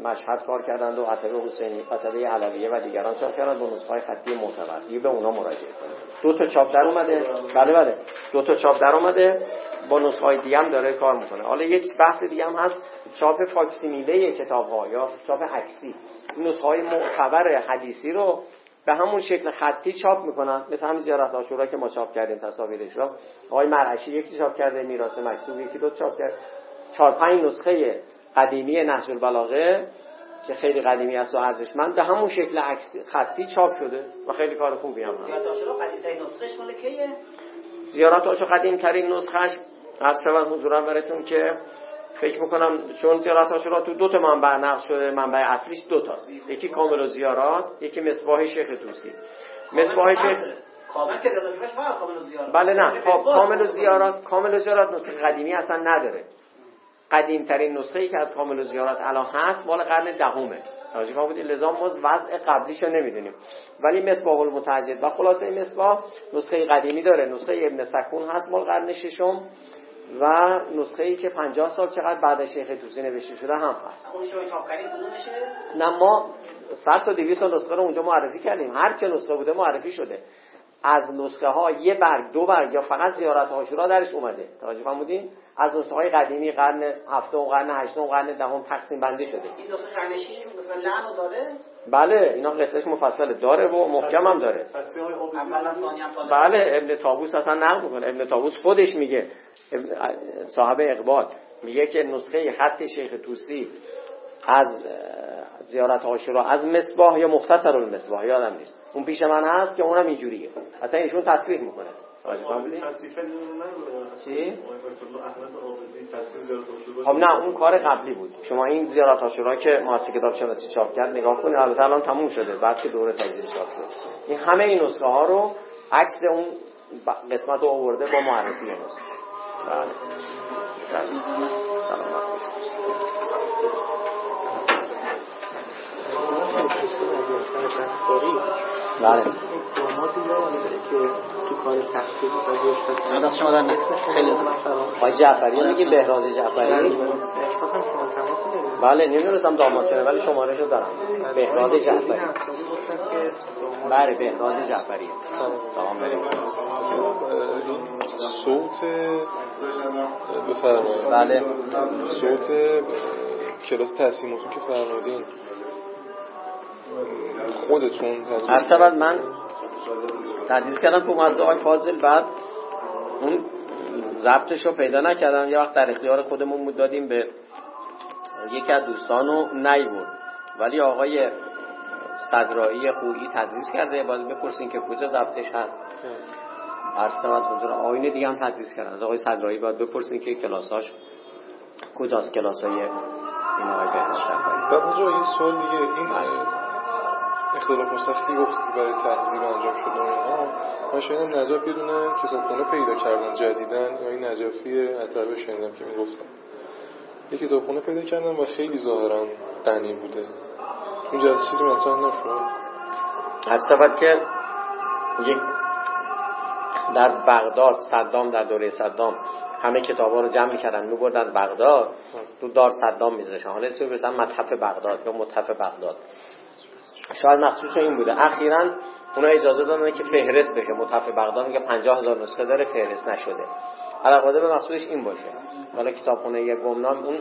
مشهد کار کردند و عتبه حسینی عتبه علویه و دیگران چاپ کردند. با نسخه خطی معتبر. دیگه به اونا مراجعه کنید دو تا چاپ در اومده. بله بله. دو تا چاپ در اومده. با نسخه دیگه هم داره کار می‌کنه. حالا یک بحث دیگه هم هست. چاپ فاکسیمیله کتاب ها یا چاپ عکسی. نسخه های معتبر حدیثی رو به همون شکل خطی چاپ می‌کنن. مثل همین زیارت آشورا که ما چاپ کردیم تصاویرش رو آقای مرعشی یکی چاپ کرده میراث مکتوب یکی دو چاپ کرد. چهار پنج نسخه قدیمی نهج البلاغه که خیلی قدیمی است و ارزشمند به همون شکل عکسی خطی چاپ شده و خیلی کار خوبی هم هست. زیارت آشو قدیم ترین نسخش از شود حضورم براتون که فکر می‌کنم چون زیارت آشورا تو دو تا منبع نقل شده منبع اصلیش دو تاست. یکی کامل و زیارات یکی مصباح شیخ توسی مصباح شیخ کامل که کامل و زیارت. بله نه خب کامل و زیارات کامل و زیارات نسخه قدیمی اصلا نداره. قدیم ترین نسخه ای که از کامل و زیارات الان هست مال قرن دهمه. توجه بودید لذا ما وضع قبلیش رو نمی‌دونیم. ولی مصباح المتجد و خلاصه مصباح نسخه قدیمی داره. نسخه ابن سکون هست مال قرن ششم. و نسخه ای که 50 سال چقدر بعد شیخ توسی نوشته شده هم هست. کدومشه؟ نه ما 100 تا 200 تا نسخه رو اونجا معرفی کردیم. هر چه نسخه بوده معرفی شده. از نسخه ها یه برگ دو برگ یا فقط زیارت عاشورا درش اومده. توجه فرمودین؟ از نسخه های قدیمی قرن هفتم قرن هشتم قرن دهم تقسیم بندی شده. این نسخه قرن شیش مثلا لعن رو داره؟ بله اینا قصهش مفصله. داره و محکم هم داره. بله ابن تابوس اصلا نقل می‌کنه. ابن تابوس خودش میگه صاحب اقبال میگه که نسخه خط شیخ توسی از زیارت عاشورا از مصباح یا مختصر المصباح یادم نیست. اون پیش من هست که اونم اینجوریه. اصلا ایشون تصریح می‌کنه. چی؟ خب نه اون کار قبلی بود. شما این زیارت عاشورا که مؤسسه کتاب شناسی چاپ کرد نگاه کنید. البته الان تموم شده. بعد که دوره تجدید چاپ شد. این همه این نسخه ها رو عکس اون قسمت رو آورده با معرفی نسخه. بله. بله. سلامت بله. تو کار تحقیق دست شما در نیست. خیلی آقای جعفری میگی بگیرید. بله. نمی‌دونستم داماد شده ولی شماره رو دارم. بهراد جعفری. که بله بهراد جعفری. سلام صوت بفرمایید. بله. صوت کلاس تصمیماتون که فرمودین خودتون شود من تدریس کردم تو مؤسسه آقای فاضل بعد اون ضبطش رو پیدا نکردم. یه وقت در اختیار خودمون بود دادیم به یکی از دوستان و نیورد. ولی آقای صدرایی خویی تدریس کرده. باید بپرسین که کجا ضبطش هست. هر شود حضور آین دیگه هم تدریس کردن. از آقای صدرایی باید بپرسین که کلاساش کجاست کلاسای این آقای بهنام شفایی. بعد اونجا یه سوال دیگه. این اختلاف مستخی گفت که برای تحضیر انجام شده و اینها من شنیدم نجف یه دونه کتابخونه پیدا کردن جدیدن. یا این نجفی عطبه شنیدم که می‌گفتن. یه کتابخونه پیدا کردن و خیلی ظاهرا دنی بوده. اونجا از چیزی مطرح نشد. هر شود که یک در بغداد صدام در دوره صدام همه کتابا رو جمع می‌کردن میبردن بغداد. تو دار صدام میذاشتن. حالا اسمش بزن متحف بغداد یا متحف بغداد. شاید مخصوص این بوده. اخیرا اونا اجازه دادن که فهرست بشه. متحف بغداد میگه 50 هزار نسخه داره فهرست نشده. علاقه به مقصودش این باشه. حالا کتابخونه گمنام اون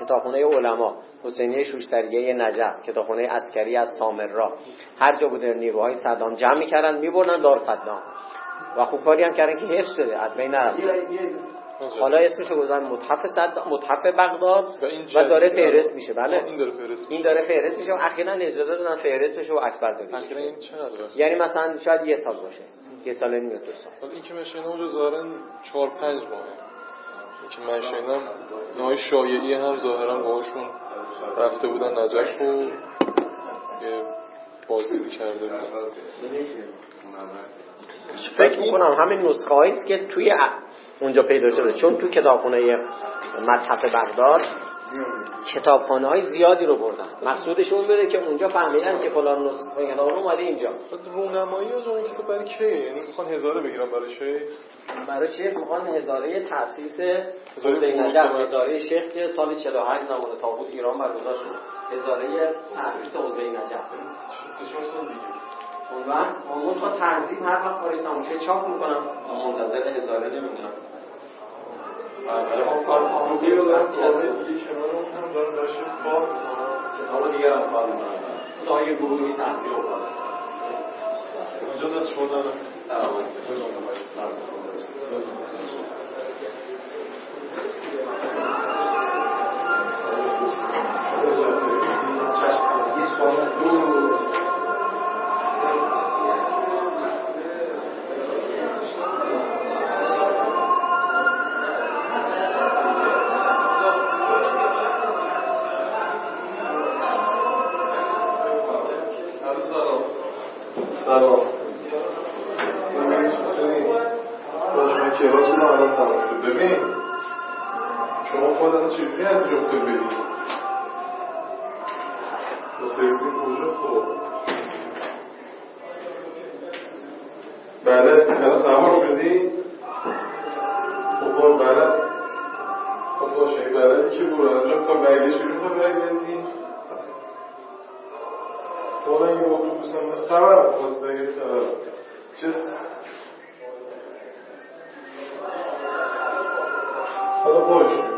کتابخونه علما حسینیه شوشتریه نجف کتابخونه عسکری از سامرا هر جا بوده نیروهای صدام جمع می‌کردن می‌برن دار صدام. و خوب کاری هم کردن که حفظ شده از بین نرفته. حالا اسمشو گذاشتن متحف صدام متحف بغداد و داره فهرست میشه بله. این داره فهرست این داره فهرست میشه و اخیرا اجازه دادن فهرست بشه و اخیرا بشه. این چقدر یعنی مثلا شاید یه سال باشه. یه سال نیم دو سال. این که شنیدم اونجا ظاهرا چهار پنج ماهه این که من شنیدم نهای شایعی هم ظاهرا باهاشون رفته بودن نجف و یه بازدیدی کرده بودن فکر می‌کنم همین نسخه است که توی اونجا پیدا شده. چون تو کتابخونه متحف بغداد کتابخانه های زیادی رو بردن. مقصودشون بره که اونجا فهمیدن که فلان نسخه کتاب رو اومده اینجا. رونمایی از اون کتاب برای کیه یعنی می‌خوان هزاره بگیرن برای چه برای شیخ می‌خوان هزاره تاسیس حوزه نجف. هزاره شیخ که سال 48 زمان تابوت ایران برگزار شد. هزاره تاسیس حوزه نجف. 64 سال دیگه اون وقت اون تا تنظیم هر وقت کارش تموم شه چاپ می‌کنم. منتظر هزاره نمیمونم ولی خب کار قانونی رو وقتی از دیگه کنار اون هم دارن داشت کار دیگر هم کار می‌کنم. تا یه گروهی رو کنم اونجا دست شما دارن سلامت سلام سلام باش من کلاس بودم الان تمام شد ببین شما خودتون چجوری از می‌خواید برید با سیزی کجا خب بله شدی خب بله خب باشه که برو می‌خوای برگردی والا این اتوبوس هم خبر خواست اگه خبر